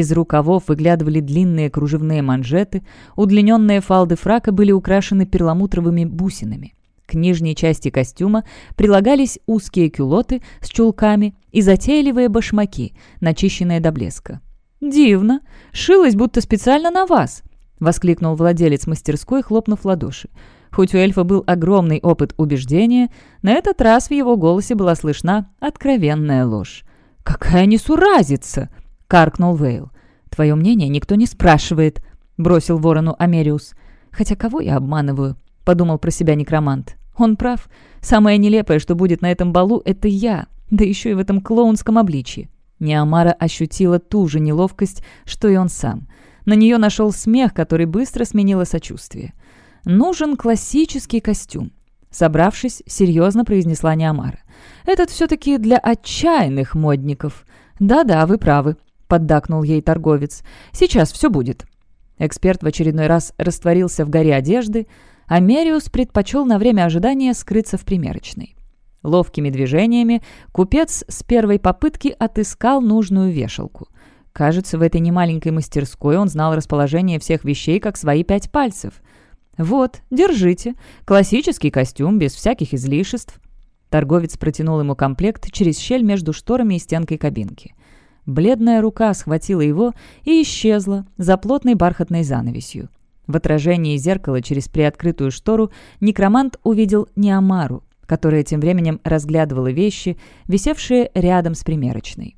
из рукавов выглядывали длинные кружевные манжеты, удлиненные фалды фрака были украшены перламутровыми бусинами. К нижней части костюма прилагались узкие кюлоты с чулками и затейливые башмаки, начищенные до блеска. «Дивно! Шилась будто специально на вас!» — воскликнул владелец мастерской, хлопнув ладоши. Хоть у эльфа был огромный опыт убеждения, на этот раз в его голосе была слышна откровенная ложь. «Какая несуразица!» — каркнул Вейл. «Твое мнение никто не спрашивает», — бросил ворону Америус. «Хотя кого я обманываю?» — подумал про себя некромант. «Он прав. Самое нелепое, что будет на этом балу, — это я, да еще и в этом клоунском обличье». Неамара ощутила ту же неловкость, что и он сам. На нее нашел смех, который быстро сменило сочувствие. «Нужен классический костюм», — собравшись, серьезно произнесла Неамара. «Этот все-таки для отчаянных модников. Да-да, вы правы поддакнул ей торговец. «Сейчас все будет». Эксперт в очередной раз растворился в горе одежды, а Мериус предпочел на время ожидания скрыться в примерочной. Ловкими движениями купец с первой попытки отыскал нужную вешалку. Кажется, в этой немаленькой мастерской он знал расположение всех вещей, как свои пять пальцев. «Вот, держите. Классический костюм, без всяких излишеств». Торговец протянул ему комплект через щель между шторами и стенкой кабинки. Бледная рука схватила его и исчезла за плотной бархатной занавесью. В отражении зеркала через приоткрытую штору некромант увидел Неамару, которая тем временем разглядывала вещи, висевшие рядом с примерочной.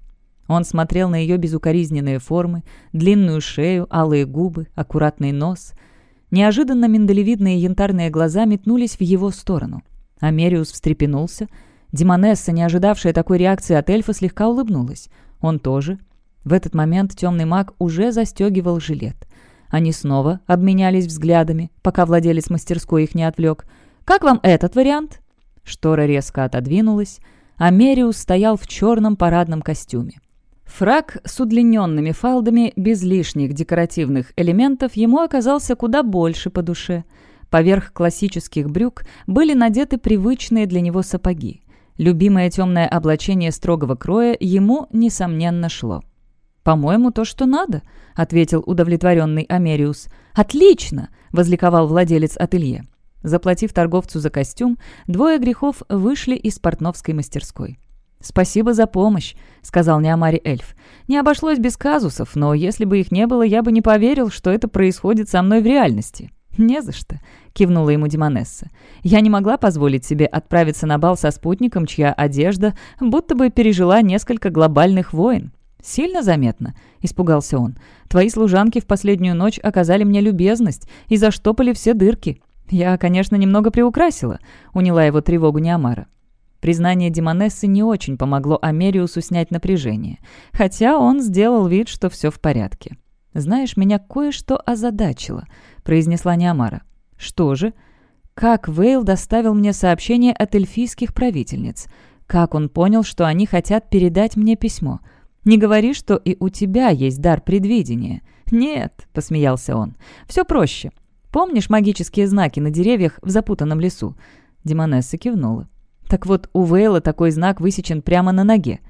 Он смотрел на ее безукоризненные формы, длинную шею, алые губы, аккуратный нос. Неожиданно миндалевидные янтарные глаза метнулись в его сторону. Америус встрепенулся. Демонесса, не ожидавшая такой реакции от эльфа, слегка улыбнулась — он тоже. В этот момент темный маг уже застегивал жилет. Они снова обменялись взглядами, пока владелец мастерской их не отвлек. «Как вам этот вариант?» Штора резко отодвинулась, а Мериус стоял в черном парадном костюме. Фрак с удлиненными фалдами, без лишних декоративных элементов, ему оказался куда больше по душе. Поверх классических брюк были надеты привычные для него сапоги. Любимое темное облачение строгого кроя ему, несомненно, шло. «По-моему, то, что надо», — ответил удовлетворенный Америус. «Отлично!» — возликовал владелец ателье. Заплатив торговцу за костюм, двое грехов вышли из портновской мастерской. «Спасибо за помощь», — сказал Неамари эльф. «Не обошлось без казусов, но если бы их не было, я бы не поверил, что это происходит со мной в реальности». «Не за что», — кивнула ему Димонесса. «Я не могла позволить себе отправиться на бал со спутником, чья одежда будто бы пережила несколько глобальных войн. «Сильно заметно?» — испугался он. «Твои служанки в последнюю ночь оказали мне любезность и заштопали все дырки. Я, конечно, немного приукрасила», — уняла его тревогу Неамара. Признание Демонессы не очень помогло Америусу снять напряжение, хотя он сделал вид, что все в порядке. «Знаешь, меня кое-что озадачило», — произнесла Неамара. «Что же?» «Как Вейл доставил мне сообщение от эльфийских правительниц? Как он понял, что они хотят передать мне письмо?» Не говори, что и у тебя есть дар предвидения». «Нет», — посмеялся он, — «все проще. Помнишь магические знаки на деревьях в запутанном лесу?» Демонесса кивнула. «Так вот, у Вейла такой знак высечен прямо на ноге».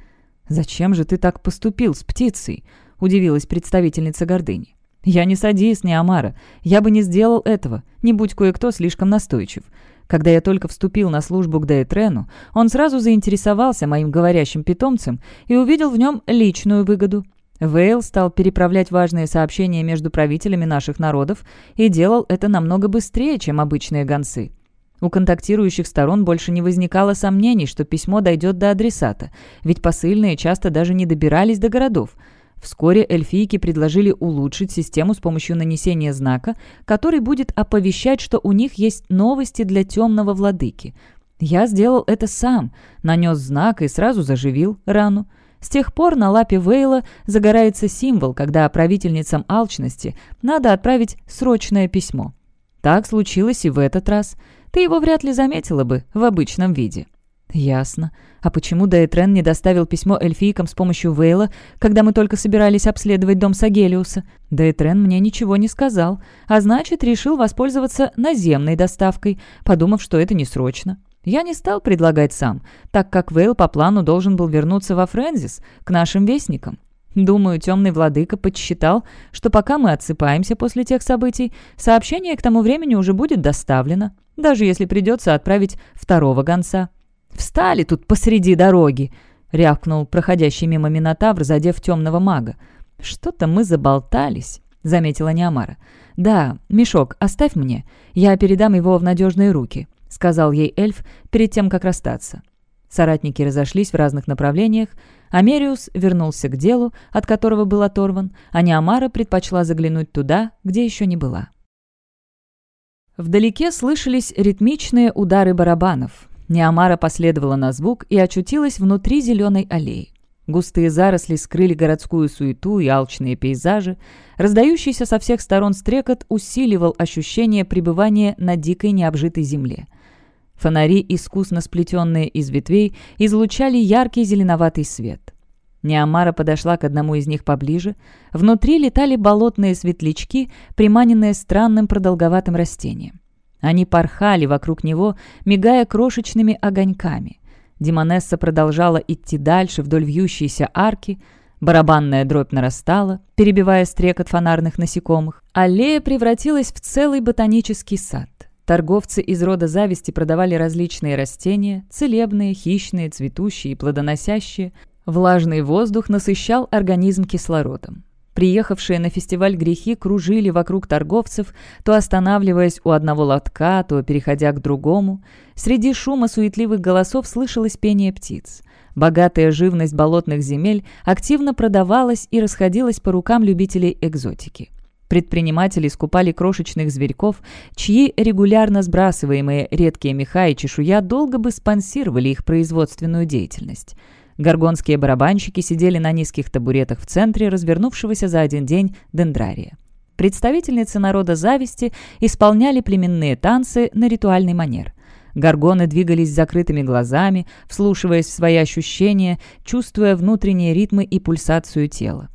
«Зачем же ты так поступил с птицей?» — удивилась представительница гордыни. «Я не садист, не Амара. Я бы не сделал этого, не будь кое-кто слишком настойчив. Когда я только вступил на службу к Дейтрену, он сразу заинтересовался моим говорящим питомцем и увидел в нем личную выгоду. Вейл стал переправлять важные сообщения между правителями наших народов и делал это намного быстрее, чем обычные гонцы. У контактирующих сторон больше не возникало сомнений, что письмо дойдет до адресата, ведь посыльные часто даже не добирались до городов – Вскоре эльфийки предложили улучшить систему с помощью нанесения знака, который будет оповещать, что у них есть новости для темного владыки. Я сделал это сам, нанес знак и сразу заживил рану. С тех пор на лапе Вейла загорается символ, когда правительницам алчности надо отправить срочное письмо. Так случилось и в этот раз. Ты его вряд ли заметила бы в обычном виде. «Ясно. А почему Дейтрен не доставил письмо эльфийкам с помощью Вейла, когда мы только собирались обследовать дом Сагелиуса? Дейтрен мне ничего не сказал, а значит, решил воспользоваться наземной доставкой, подумав, что это не срочно. Я не стал предлагать сам, так как Вейл по плану должен был вернуться во Френзис, к нашим вестникам. Думаю, темный владыка подсчитал, что пока мы отсыпаемся после тех событий, сообщение к тому времени уже будет доставлено, даже если придется отправить второго гонца». «Встали тут посреди дороги!» — рявкнул проходящий мимо Минотавр, задев темного мага. «Что-то мы заболтались», — заметила Неамара. «Да, мешок оставь мне, я передам его в надежные руки», — сказал ей эльф перед тем, как расстаться. Соратники разошлись в разных направлениях. Америус вернулся к делу, от которого был оторван, а Неамара предпочла заглянуть туда, где еще не была. Вдалеке слышались ритмичные удары барабанов. Неамара последовала на звук и очутилась внутри зеленой аллеи. Густые заросли скрыли городскую суету и алчные пейзажи. Раздающийся со всех сторон стрекот усиливал ощущение пребывания на дикой необжитой земле. Фонари, искусно сплетенные из ветвей, излучали яркий зеленоватый свет. Неамара подошла к одному из них поближе. Внутри летали болотные светлячки, приманенные странным продолговатым растением. Они порхали вокруг него, мигая крошечными огоньками. Демонесса продолжала идти дальше вдоль вьющейся арки. Барабанная дробь нарастала, перебивая стрекот фонарных насекомых. Аллея превратилась в целый ботанический сад. Торговцы из рода зависти продавали различные растения, целебные, хищные, цветущие и плодоносящие. Влажный воздух насыщал организм кислородом. Приехавшие на фестиваль грехи кружили вокруг торговцев, то останавливаясь у одного лотка, то переходя к другому. Среди шума суетливых голосов слышалось пение птиц. Богатая живность болотных земель активно продавалась и расходилась по рукам любителей экзотики. Предприниматели скупали крошечных зверьков, чьи регулярно сбрасываемые редкие меха и чешуя долго бы спонсировали их производственную деятельность. Горгонские барабанщики сидели на низких табуретах в центре развернувшегося за один день дендрария. Представительницы народа зависти исполняли племенные танцы на ритуальный манер. Горгоны двигались с закрытыми глазами, вслушиваясь в свои ощущения, чувствуя внутренние ритмы и пульсацию тела.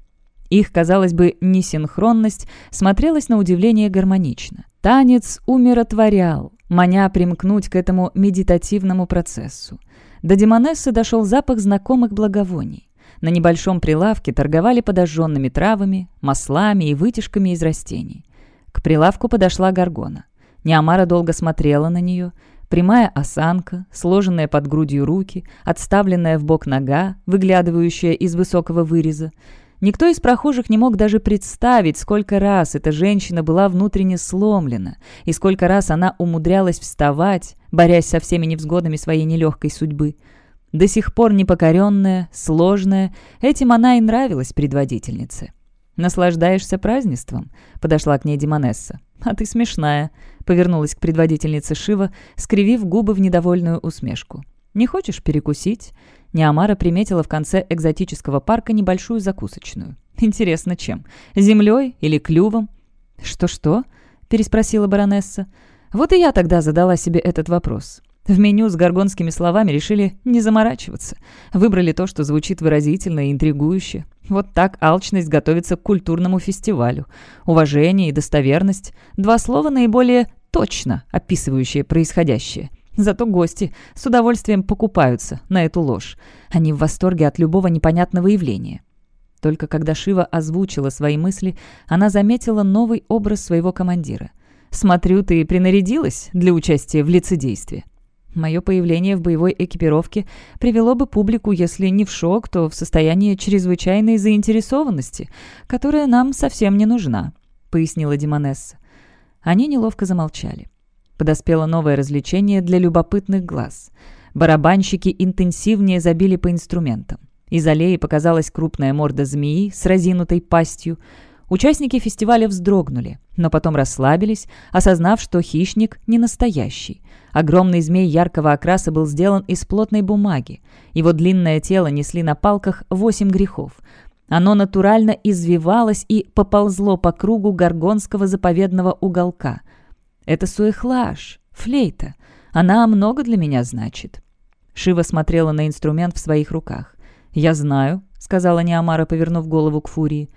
Их, казалось бы, несинхронность смотрелась на удивление гармонично. Танец умиротворял, маня примкнуть к этому медитативному процессу. До Демонессы дошел запах знакомых благовоний. На небольшом прилавке торговали подожженными травами, маслами и вытяжками из растений. К прилавку подошла Гаргона. Неамара долго смотрела на нее. Прямая осанка, сложенная под грудью руки, отставленная в бок нога, выглядывающая из высокого выреза. Никто из прохожих не мог даже представить, сколько раз эта женщина была внутренне сломлена, и сколько раз она умудрялась вставать, борясь со всеми невзгодами своей нелегкой судьбы. До сих пор непокоренная, сложная, этим она и нравилась предводительнице. «Наслаждаешься празднеством?» — подошла к ней Демонесса. «А ты смешная», — повернулась к предводительнице Шива, скривив губы в недовольную усмешку. «Не хочешь перекусить?» Неамара приметила в конце экзотического парка небольшую закусочную. «Интересно, чем? Землей или клювом?» «Что-что?» — переспросила баронесса. «Вот и я тогда задала себе этот вопрос. В меню с горгонскими словами решили не заморачиваться. Выбрали то, что звучит выразительно и интригующе. Вот так алчность готовится к культурному фестивалю. Уважение и достоверность – два слова наиболее точно описывающие происходящее – Зато гости с удовольствием покупаются на эту ложь. Они в восторге от любого непонятного явления. Только когда Шива озвучила свои мысли, она заметила новый образ своего командира. «Смотрю, ты принарядилась для участия в лицедействе». Мое появление в боевой экипировке привело бы публику, если не в шок, то в состояние чрезвычайной заинтересованности, которая нам совсем не нужна», — пояснила Димонесса. Они неловко замолчали. Подоспело новое развлечение для любопытных глаз. Барабанщики интенсивнее забили по инструментам. Из аллеи показалась крупная морда змеи с разинутой пастью. Участники фестиваля вздрогнули, но потом расслабились, осознав, что хищник не настоящий. Огромный змей яркого окраса был сделан из плотной бумаги. Его длинное тело несли на палках восемь грехов. Оно натурально извивалось и поползло по кругу горгонского заповедного уголка – это суехлаш, флейта. Она много для меня значит». Шива смотрела на инструмент в своих руках. «Я знаю», — сказала Неамара, повернув голову к Фурии.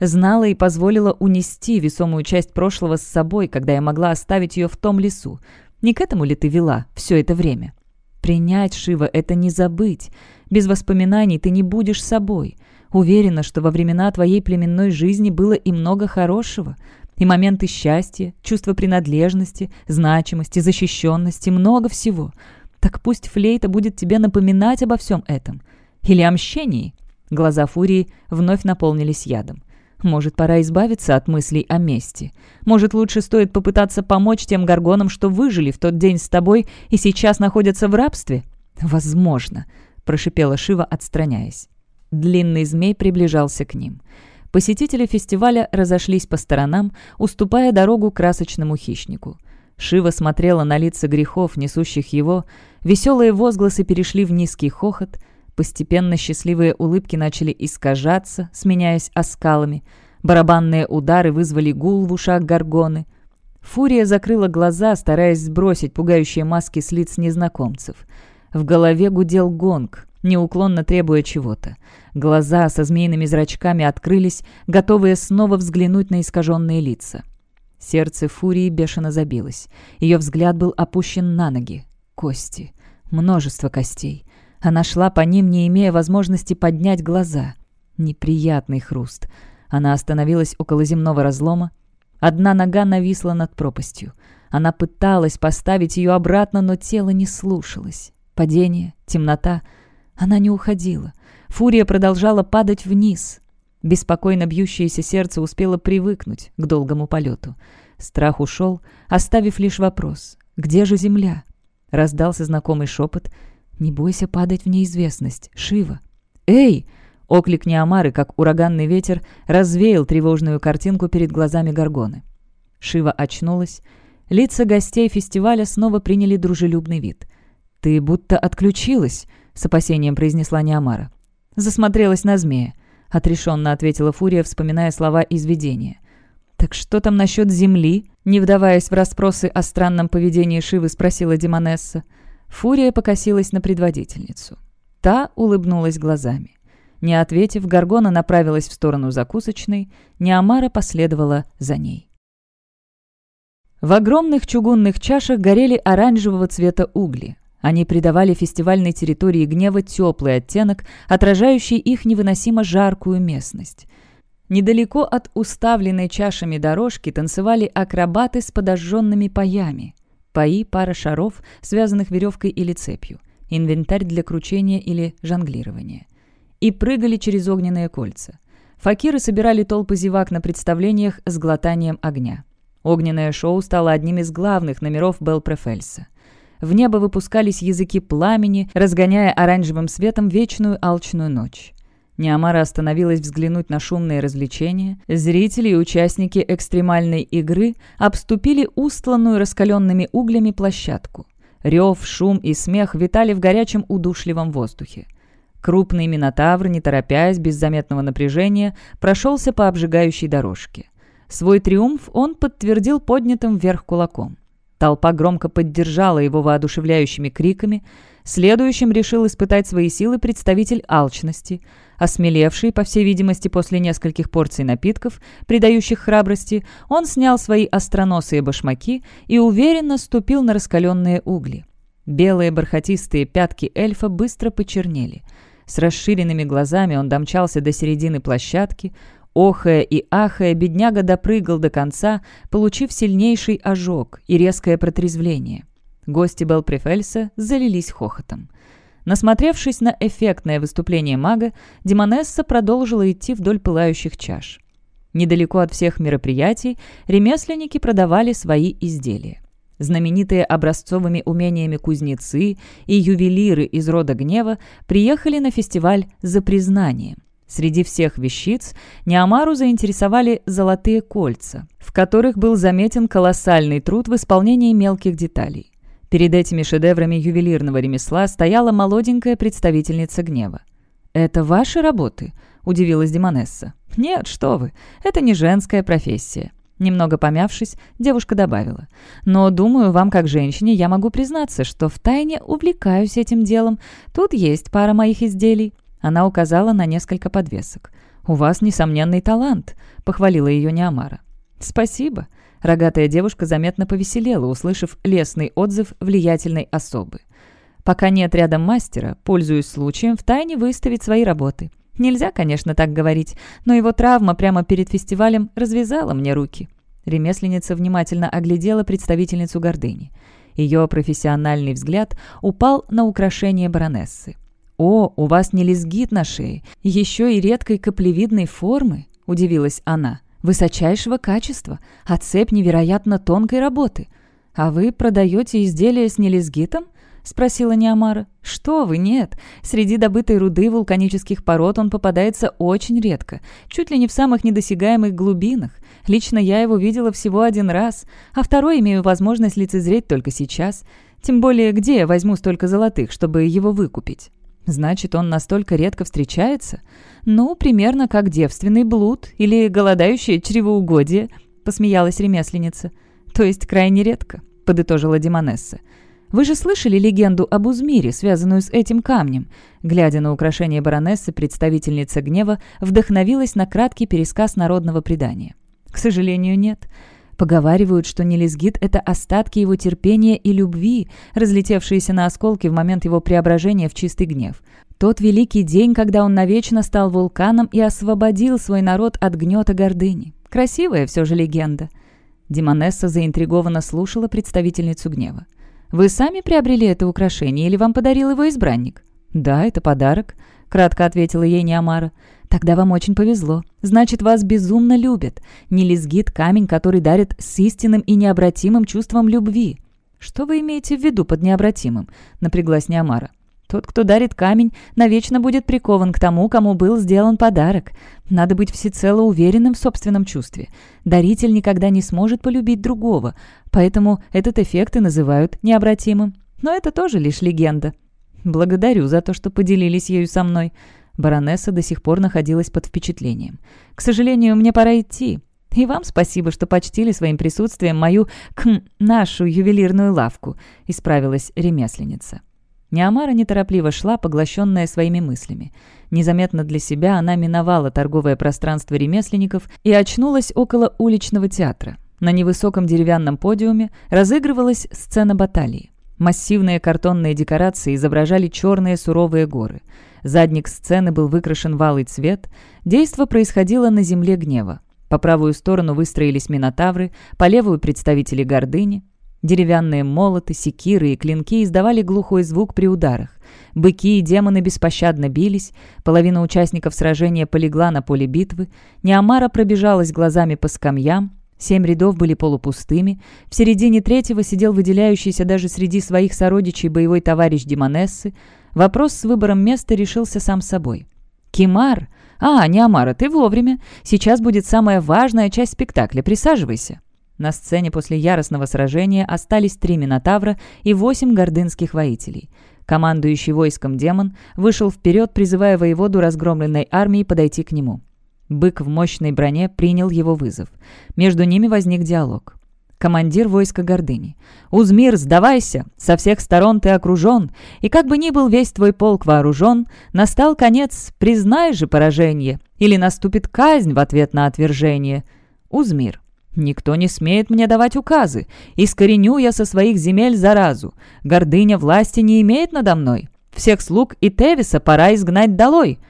«Знала и позволила унести весомую часть прошлого с собой, когда я могла оставить ее в том лесу. Не к этому ли ты вела все это время?» «Принять, Шива, это не забыть. Без воспоминаний ты не будешь собой. Уверена, что во времена твоей племенной жизни было и много хорошего. И моменты счастья, чувства принадлежности, значимости, защищенности, много всего. Так пусть флейта будет тебе напоминать обо всем этом. Или о мщении. Глаза Фурии вновь наполнились ядом. Может, пора избавиться от мыслей о мести. Может, лучше стоит попытаться помочь тем горгонам, что выжили в тот день с тобой и сейчас находятся в рабстве? Возможно, прошипела Шива, отстраняясь. Длинный змей приближался к ним. Посетители фестиваля разошлись по сторонам, уступая дорогу красочному хищнику. Шива смотрела на лица грехов, несущих его, веселые возгласы перешли в низкий хохот, постепенно счастливые улыбки начали искажаться, сменяясь оскалами, барабанные удары вызвали гул в ушах горгоны. Фурия закрыла глаза, стараясь сбросить пугающие маски с лиц незнакомцев. В голове гудел гонг, неуклонно требуя чего-то. Глаза со змеиными зрачками открылись, готовые снова взглянуть на искаженные лица. Сердце Фурии бешено забилось. Ее взгляд был опущен на ноги. Кости. Множество костей. Она шла по ним, не имея возможности поднять глаза. Неприятный хруст. Она остановилась около земного разлома. Одна нога нависла над пропастью. Она пыталась поставить ее обратно, но тело не слушалось. Падение, темнота — она не уходила. Фурия продолжала падать вниз. Беспокойно бьющееся сердце успело привыкнуть к долгому полету. Страх ушел, оставив лишь вопрос «Где же земля?» Раздался знакомый шепот «Не бойся падать в неизвестность, Шива». «Эй!» Оклик Неомары, как ураганный ветер, развеял тревожную картинку перед глазами Гаргоны. Шива очнулась. Лица гостей фестиваля снова приняли дружелюбный вид. «Ты будто отключилась», с опасением произнесла Неамара. «Засмотрелась на змея», — отрешенно ответила Фурия, вспоминая слова из видения. «Так что там насчет земли?» Не вдаваясь в расспросы о странном поведении Шивы, спросила Демонесса. Фурия покосилась на предводительницу. Та улыбнулась глазами. Не ответив, Гаргона направилась в сторону закусочной, Неамара последовала за ней. В огромных чугунных чашах горели оранжевого цвета угли. Они придавали фестивальной территории гнева теплый оттенок, отражающий их невыносимо жаркую местность. Недалеко от уставленной чашами дорожки танцевали акробаты с подожженными паями. Паи – пара шаров, связанных веревкой или цепью. Инвентарь для кручения или жонглирования. И прыгали через огненные кольца. Факиры собирали толпы зевак на представлениях с глотанием огня. Огненное шоу стало одним из главных номеров Белпрефельса. В небо выпускались языки пламени, разгоняя оранжевым светом вечную алчную ночь. Неамара остановилась взглянуть на шумные развлечения. Зрители и участники экстремальной игры обступили устланную раскаленными углями площадку. Рев, шум и смех витали в горячем удушливом воздухе. Крупный минотавр, не торопясь, без заметного напряжения, прошелся по обжигающей дорожке. Свой триумф он подтвердил поднятым вверх кулаком. Толпа громко поддержала его воодушевляющими криками. Следующим решил испытать свои силы представитель алчности – Осмелевший, по всей видимости, после нескольких порций напитков, придающих храбрости, он снял свои остроносые башмаки и уверенно ступил на раскаленные угли. Белые бархатистые пятки эльфа быстро почернели. С расширенными глазами он домчался до середины площадки. Охая и ахая, бедняга допрыгал до конца, получив сильнейший ожог и резкое протрезвление. Гости Белпрефельса залились хохотом. Насмотревшись на эффектное выступление мага, Демонесса продолжила идти вдоль пылающих чаш. Недалеко от всех мероприятий ремесленники продавали свои изделия. Знаменитые образцовыми умениями кузнецы и ювелиры из рода гнева приехали на фестиваль за признанием. Среди всех вещиц Неамару заинтересовали золотые кольца, в которых был заметен колоссальный труд в исполнении мелких деталей. Перед этими шедеврами ювелирного ремесла стояла молоденькая представительница гнева. «Это ваши работы?» – удивилась Демонесса. «Нет, что вы, это не женская профессия». Немного помявшись, девушка добавила. «Но, думаю, вам, как женщине, я могу признаться, что втайне увлекаюсь этим делом. Тут есть пара моих изделий». Она указала на несколько подвесок. «У вас несомненный талант», — похвалила ее Неамара. «Спасибо», Рогатая девушка заметно повеселела, услышав лестный отзыв влиятельной особы. «Пока нет рядом мастера, пользуюсь случаем втайне выставить свои работы. Нельзя, конечно, так говорить, но его травма прямо перед фестивалем развязала мне руки». Ремесленница внимательно оглядела представительницу гордыни. Ее профессиональный взгляд упал на украшение баронессы. «О, у вас не лезгит на шее, еще и редкой каплевидной формы», — удивилась она высочайшего качества, а цепь невероятно тонкой работы. А вы продаете изделия с нелезгитом?» — спросила Неамара. «Что вы, нет. Среди добытой руды вулканических пород он попадается очень редко, чуть ли не в самых недосягаемых глубинах. Лично я его видела всего один раз, а второй имею возможность лицезреть только сейчас. Тем более, где я возьму столько золотых, чтобы его выкупить?» Значит, он настолько редко встречается? Ну, примерно как девственный блуд или голодающее чревоугодие, посмеялась ремесленница. То есть крайне редко, подытожила Демонесса. Вы же слышали легенду об Узмире, связанную с этим камнем? Глядя на украшение баронессы, представительница гнева вдохновилась на краткий пересказ народного предания. К сожалению, нет. Поговаривают, что Нелизгит — это остатки его терпения и любви, разлетевшиеся на осколки в момент его преображения в чистый гнев. Тот великий день, когда он навечно стал вулканом и освободил свой народ от гнета гордыни. Красивая все же легенда. Демонесса заинтригованно слушала представительницу гнева. «Вы сами приобрели это украшение или вам подарил его избранник?» «Да, это подарок», — кратко ответила ей Неамара. Тогда вам очень повезло. Значит, вас безумно любят. Не лезгит камень, который дарит с истинным и необратимым чувством любви. Что вы имеете в виду под необратимым? Напряглась Неамара. Тот, кто дарит камень, навечно будет прикован к тому, кому был сделан подарок. Надо быть всецело уверенным в собственном чувстве. Даритель никогда не сможет полюбить другого, поэтому этот эффект и называют необратимым. Но это тоже лишь легенда. Благодарю за то, что поделились ею со мной. Баронесса до сих пор находилась под впечатлением. «К сожалению, мне пора идти. И вам спасибо, что почтили своим присутствием мою, кхм, нашу ювелирную лавку», — исправилась ремесленница. Неамара неторопливо шла, поглощенная своими мыслями. Незаметно для себя она миновала торговое пространство ремесленников и очнулась около уличного театра. На невысоком деревянном подиуме разыгрывалась сцена баталии. Массивные картонные декорации изображали черные суровые горы. Задник сцены был выкрашен в алый цвет. Действо происходило на земле гнева. По правую сторону выстроились минотавры, по левую — представители гордыни. Деревянные молоты, секиры и клинки издавали глухой звук при ударах. Быки и демоны беспощадно бились, половина участников сражения полегла на поле битвы, Неамара пробежалась глазами по скамьям, семь рядов были полупустыми, в середине третьего сидел выделяющийся даже среди своих сородичей боевой товарищ Димонессы, вопрос с выбором места решился сам собой. «Кимар! А, Неамара, ты вовремя! Сейчас будет самая важная часть спектакля, присаживайся!» На сцене после яростного сражения остались три Минотавра и восемь гордынских воителей. Командующий войском демон вышел вперед, призывая воеводу разгромленной армии подойти к нему. Бык в мощной броне принял его вызов. Между ними возник диалог. Командир войска Гордыни. «Узмир, сдавайся! Со всех сторон ты окружен, и как бы ни был весь твой полк вооружен, настал конец, признай же поражение, или наступит казнь в ответ на отвержение». Узмир. Никто не смеет мне давать указы. Искореню я со своих земель заразу. Гордыня власти не имеет надо мной. Всех слуг и Тевиса пора изгнать долой.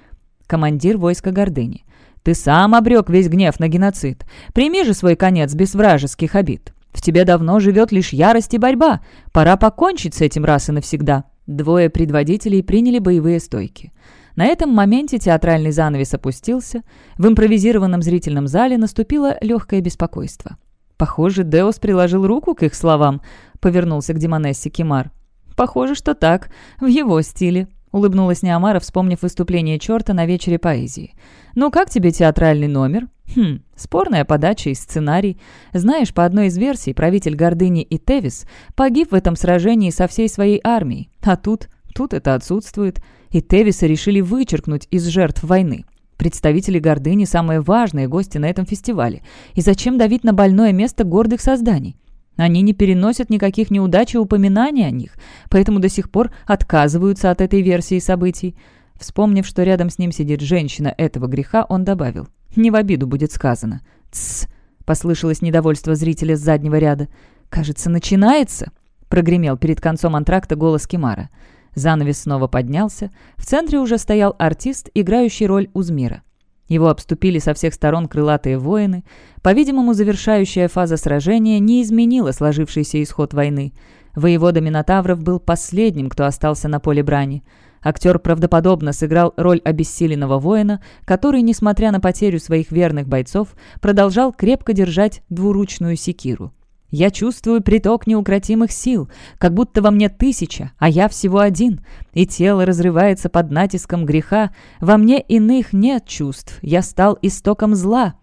Командир войска Гордыни. Ты сам обрек весь гнев на геноцид. Прими же свой конец без вражеских обид. В тебе давно живет лишь ярость и борьба. Пора покончить с этим раз и навсегда. Двое предводителей приняли боевые стойки. На этом моменте театральный занавес опустился. В импровизированном зрительном зале наступило легкое беспокойство. «Похоже, Деос приложил руку к их словам», — повернулся к Демонессе Кимар. «Похоже, что так, в его стиле», — улыбнулась Неамара, вспомнив выступление черта на вечере поэзии. «Ну, как тебе театральный номер?» «Хм, спорная подача и сценарий. Знаешь, по одной из версий, правитель Гордыни и Тевис погиб в этом сражении со всей своей армией. А тут, тут это отсутствует и Тевиса решили вычеркнуть из жертв войны. Представители гордыни – самые важные гости на этом фестивале. И зачем давить на больное место гордых созданий? Они не переносят никаких неудач и упоминаний о них, поэтому до сих пор отказываются от этой версии событий. Вспомнив, что рядом с ним сидит женщина этого греха, он добавил. «Не в обиду будет сказано». «Тссс!» – послышалось недовольство зрителя с заднего ряда. «Кажется, начинается!» – прогремел перед концом антракта голос Кимара. Занавес снова поднялся. В центре уже стоял артист, играющий роль Узмира. Его обступили со всех сторон крылатые воины. По-видимому, завершающая фаза сражения не изменила сложившийся исход войны. Воевода Минотавров был последним, кто остался на поле брани. Актер правдоподобно сыграл роль обессиленного воина, который, несмотря на потерю своих верных бойцов, продолжал крепко держать двуручную секиру. Я чувствую приток неукротимых сил, как будто во мне тысяча, а я всего один, и тело разрывается под натиском греха, во мне иных нет чувств, я стал истоком зла».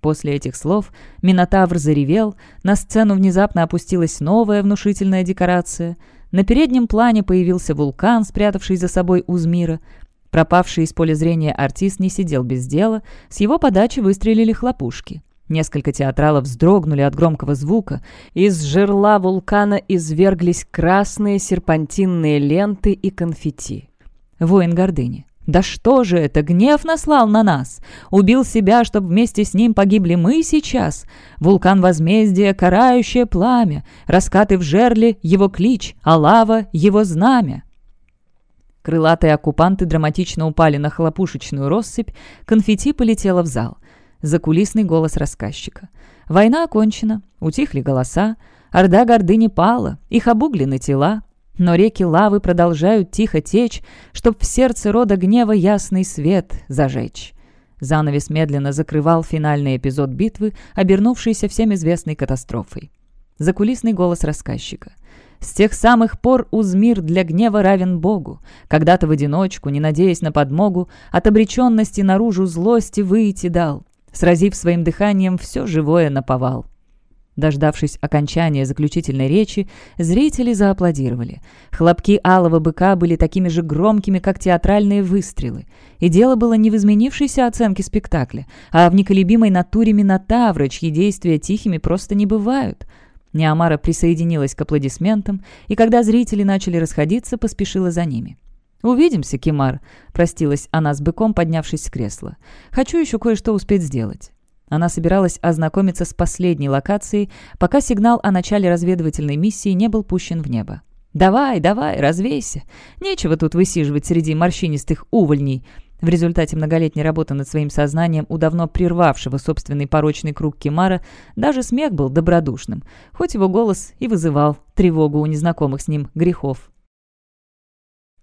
После этих слов Минотавр заревел, на сцену внезапно опустилась новая внушительная декорация. На переднем плане появился вулкан, спрятавший за собой Узмира. Пропавший из поля зрения артист не сидел без дела, с его подачи выстрелили хлопушки. Несколько театралов вздрогнули от громкого звука. Из жерла вулкана изверглись красные серпантинные ленты и конфетти. Воин гордыни. «Да что же это? Гнев наслал на нас! Убил себя, чтобы вместе с ним погибли мы сейчас! Вулкан возмездия, карающее пламя! Раскаты в жерле — его клич, а лава — его знамя!» Крылатые оккупанты драматично упали на хлопушечную россыпь, конфетти полетело в зал — закулисный голос рассказчика. Война окончена, утихли голоса, орда гордыни пала, их обуглены тела, но реки лавы продолжают тихо течь, чтоб в сердце рода гнева ясный свет зажечь. Занавес медленно закрывал финальный эпизод битвы, обернувшийся всем известной катастрофой. Закулисный голос рассказчика. С тех самых пор Узмир для гнева равен Богу. Когда-то в одиночку, не надеясь на подмогу, от обреченности наружу злости выйти дал сразив своим дыханием все живое на повал. Дождавшись окончания заключительной речи, зрители зааплодировали. Хлопки алого быка были такими же громкими, как театральные выстрелы. И дело было не в изменившейся оценке спектакля, а в неколебимой натуре Минотавра, чьи действия тихими просто не бывают. Неамара присоединилась к аплодисментам, и когда зрители начали расходиться, поспешила за ними. «Увидимся, Кимар», — простилась она с быком, поднявшись с кресла. «Хочу еще кое-что успеть сделать». Она собиралась ознакомиться с последней локацией, пока сигнал о начале разведывательной миссии не был пущен в небо. «Давай, давай, развейся. Нечего тут высиживать среди морщинистых увольней». В результате многолетней работы над своим сознанием у давно прервавшего собственный порочный круг Кимара даже смех был добродушным, хоть его голос и вызывал тревогу у незнакомых с ним грехов.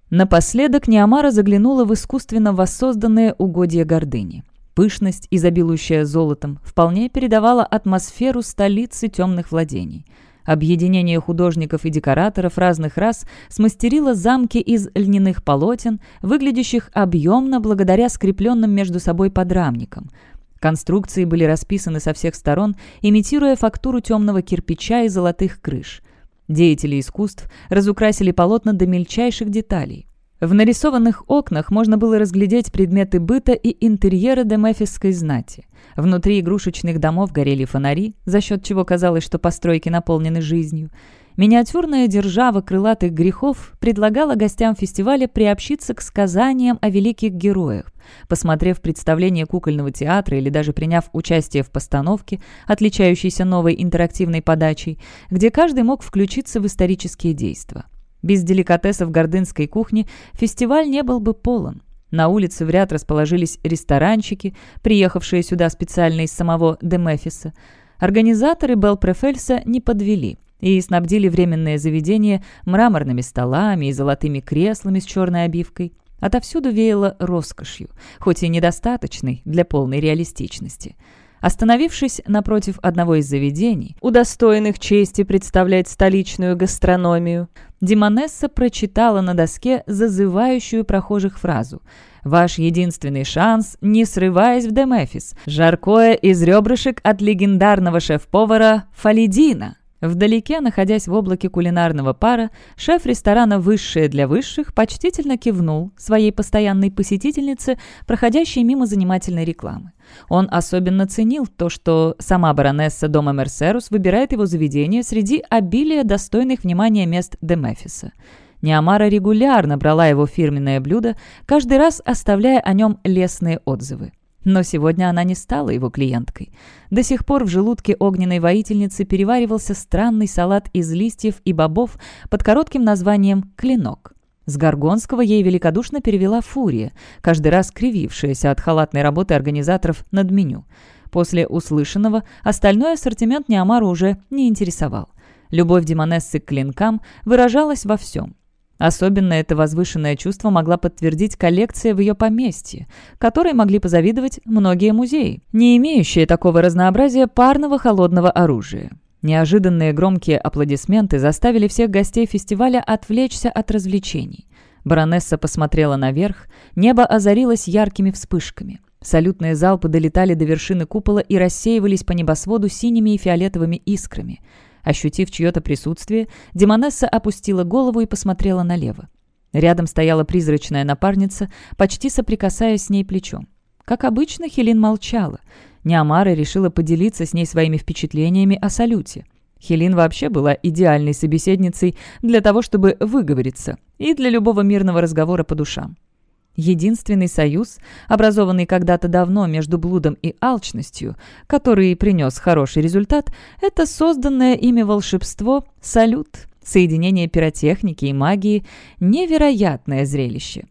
Напоследок Неомара заглянула в искусственно воссозданное угодье гордыни. Пышность, изобилующая золотом, вполне передавала атмосферу столицы темных владений – Объединение художников и декораторов разных рас смастерило замки из льняных полотен, выглядящих объемно благодаря скрепленным между собой подрамникам. Конструкции были расписаны со всех сторон, имитируя фактуру темного кирпича и золотых крыш. Деятели искусств разукрасили полотна до мельчайших деталей. В нарисованных окнах можно было разглядеть предметы быта и интерьера демефисской знати. Внутри игрушечных домов горели фонари, за счет чего казалось, что постройки наполнены жизнью. Миниатюрная держава крылатых грехов предлагала гостям фестиваля приобщиться к сказаниям о великих героях, посмотрев представление кукольного театра или даже приняв участие в постановке, отличающейся новой интерактивной подачей, где каждый мог включиться в исторические действия. Без деликатесов гордынской кухни фестиваль не был бы полон. На улице в ряд расположились ресторанчики, приехавшие сюда специально из самого Демефиса. Организаторы Белпрефельса не подвели и снабдили временное заведение мраморными столами и золотыми креслами с черной обивкой. Отовсюду веяло роскошью, хоть и недостаточной для полной реалистичности – Остановившись напротив одного из заведений, удостоенных чести представлять столичную гастрономию, Димонесса прочитала на доске зазывающую прохожих фразу «Ваш единственный шанс, не срываясь в Демефис, жаркое из ребрышек от легендарного шеф-повара Фалидина». Вдалеке, находясь в облаке кулинарного пара, шеф ресторана «Высшее для высших» почтительно кивнул своей постоянной посетительнице, проходящей мимо занимательной рекламы. Он особенно ценил то, что сама баронесса дома Мерсерус выбирает его заведение среди обилия достойных внимания мест Демефиса. Неамара регулярно брала его фирменное блюдо, каждый раз оставляя о нем лестные отзывы. Но сегодня она не стала его клиенткой. До сих пор в желудке огненной воительницы переваривался странный салат из листьев и бобов под коротким названием «клинок». С Гаргонского ей великодушно перевела Фурия, каждый раз кривившаяся от халатной работы организаторов над меню. После услышанного остальной ассортимент Неомару уже не интересовал. Любовь Демонессы к клинкам выражалась во всем. Особенно это возвышенное чувство могла подтвердить коллекция в ее поместье, которой могли позавидовать многие музеи, не имеющие такого разнообразия парного холодного оружия. Неожиданные громкие аплодисменты заставили всех гостей фестиваля отвлечься от развлечений. Баронесса посмотрела наверх, небо озарилось яркими вспышками. Салютные залпы долетали до вершины купола и рассеивались по небосводу синими и фиолетовыми искрами – Ощутив чье-то присутствие, Демонесса опустила голову и посмотрела налево. Рядом стояла призрачная напарница, почти соприкасаясь с ней плечом. Как обычно, Хелин молчала. Неамара решила поделиться с ней своими впечатлениями о салюте. Хелин вообще была идеальной собеседницей для того, чтобы выговориться, и для любого мирного разговора по душам. Единственный союз, образованный когда-то давно между блудом и алчностью, который принес хороший результат, это созданное ими волшебство «Салют», соединение пиротехники и магии, невероятное зрелище.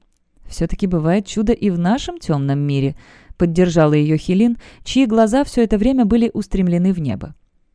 «Все-таки бывает чудо и в нашем темном мире», — поддержала ее Хелин, чьи глаза все это время были устремлены в небо.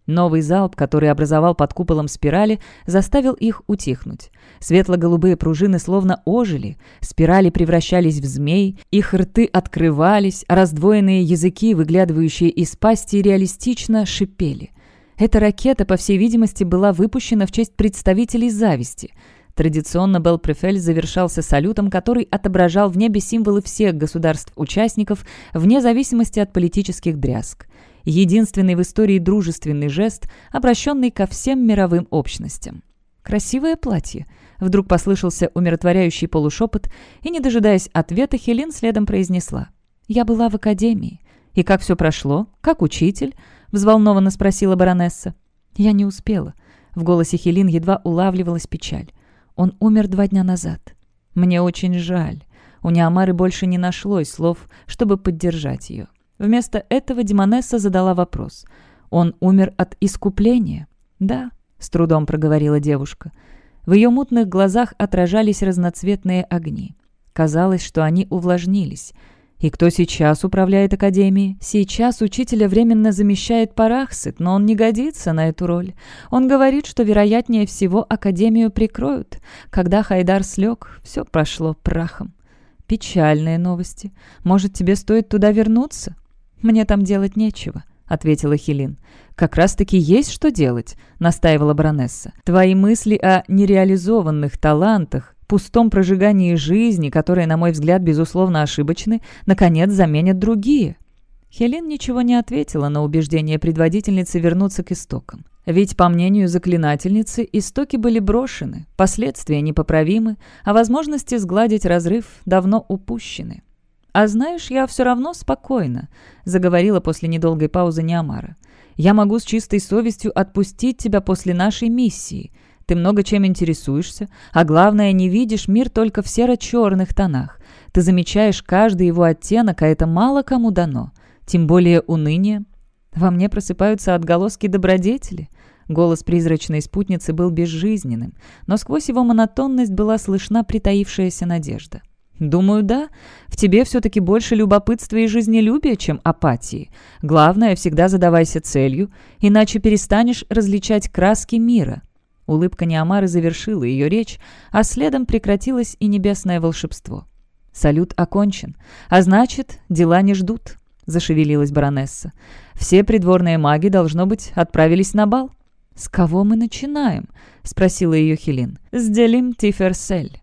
Новый залп, который образовал под куполом спирали, заставил их утихнуть. Светло-голубые пружины словно ожили, спирали превращались в змей, их рты открывались, раздвоенные языки, выглядывающие из пасти, реалистично шипели. Эта ракета, по всей видимости, была выпущена в честь представителей зависти. Традиционно Белпрефель завершался салютом, который отображал в небе символы всех государств-участников вне зависимости от политических дрязг единственный в истории дружественный жест, обращенный ко всем мировым общностям. «Красивое платье», — вдруг послышался умиротворяющий полушепот, и, не дожидаясь ответа, Хелен следом произнесла. «Я была в академии. И как все прошло? Как учитель?» — взволнованно спросила баронесса. «Я не успела». В голосе Хелин едва улавливалась печаль. «Он умер два дня назад. Мне очень жаль». У Неомары больше не нашлось слов, чтобы поддержать ее. Вместо этого Демонесса задала вопрос. «Он умер от искупления?» «Да», — с трудом проговорила девушка. В ее мутных глазах отражались разноцветные огни. Казалось, что они увлажнились. И кто сейчас управляет Академией? Сейчас учителя временно замещает Парахсит, но он не годится на эту роль. Он говорит, что вероятнее всего Академию прикроют. Когда Хайдар слег, все прошло прахом. Печальные новости. Может, тебе стоит туда вернуться? Мне там делать нечего, ответила Хелин. «Как раз-таки есть что делать», — настаивала баронесса. «Твои мысли о нереализованных талантах, пустом прожигании жизни, которые, на мой взгляд, безусловно ошибочны, наконец заменят другие». Хелен ничего не ответила на убеждение предводительницы вернуться к истокам. Ведь, по мнению заклинательницы, истоки были брошены, последствия непоправимы, а возможности сгладить разрыв давно упущены. «А знаешь, я все равно спокойна», — заговорила после недолгой паузы Неамара. «Я могу с чистой совестью отпустить тебя после нашей миссии. Ты много чем интересуешься, а главное, не видишь мир только в серо-черных тонах. Ты замечаешь каждый его оттенок, а это мало кому дано. Тем более уныние. Во мне просыпаются отголоски добродетели». Голос призрачной спутницы был безжизненным, но сквозь его монотонность была слышна притаившаяся надежда. «Думаю, да. В тебе все-таки больше любопытства и жизнелюбия, чем апатии. Главное, всегда задавайся целью, иначе перестанешь различать краски мира». Улыбка Неомары завершила ее речь, а следом прекратилось и небесное волшебство. «Салют окончен, а значит, дела не ждут», — зашевелилась баронесса. «Все придворные маги, должно быть, отправились на бал». «С кого мы начинаем?» — спросила ее Хелин. «С Делим Тиферсель».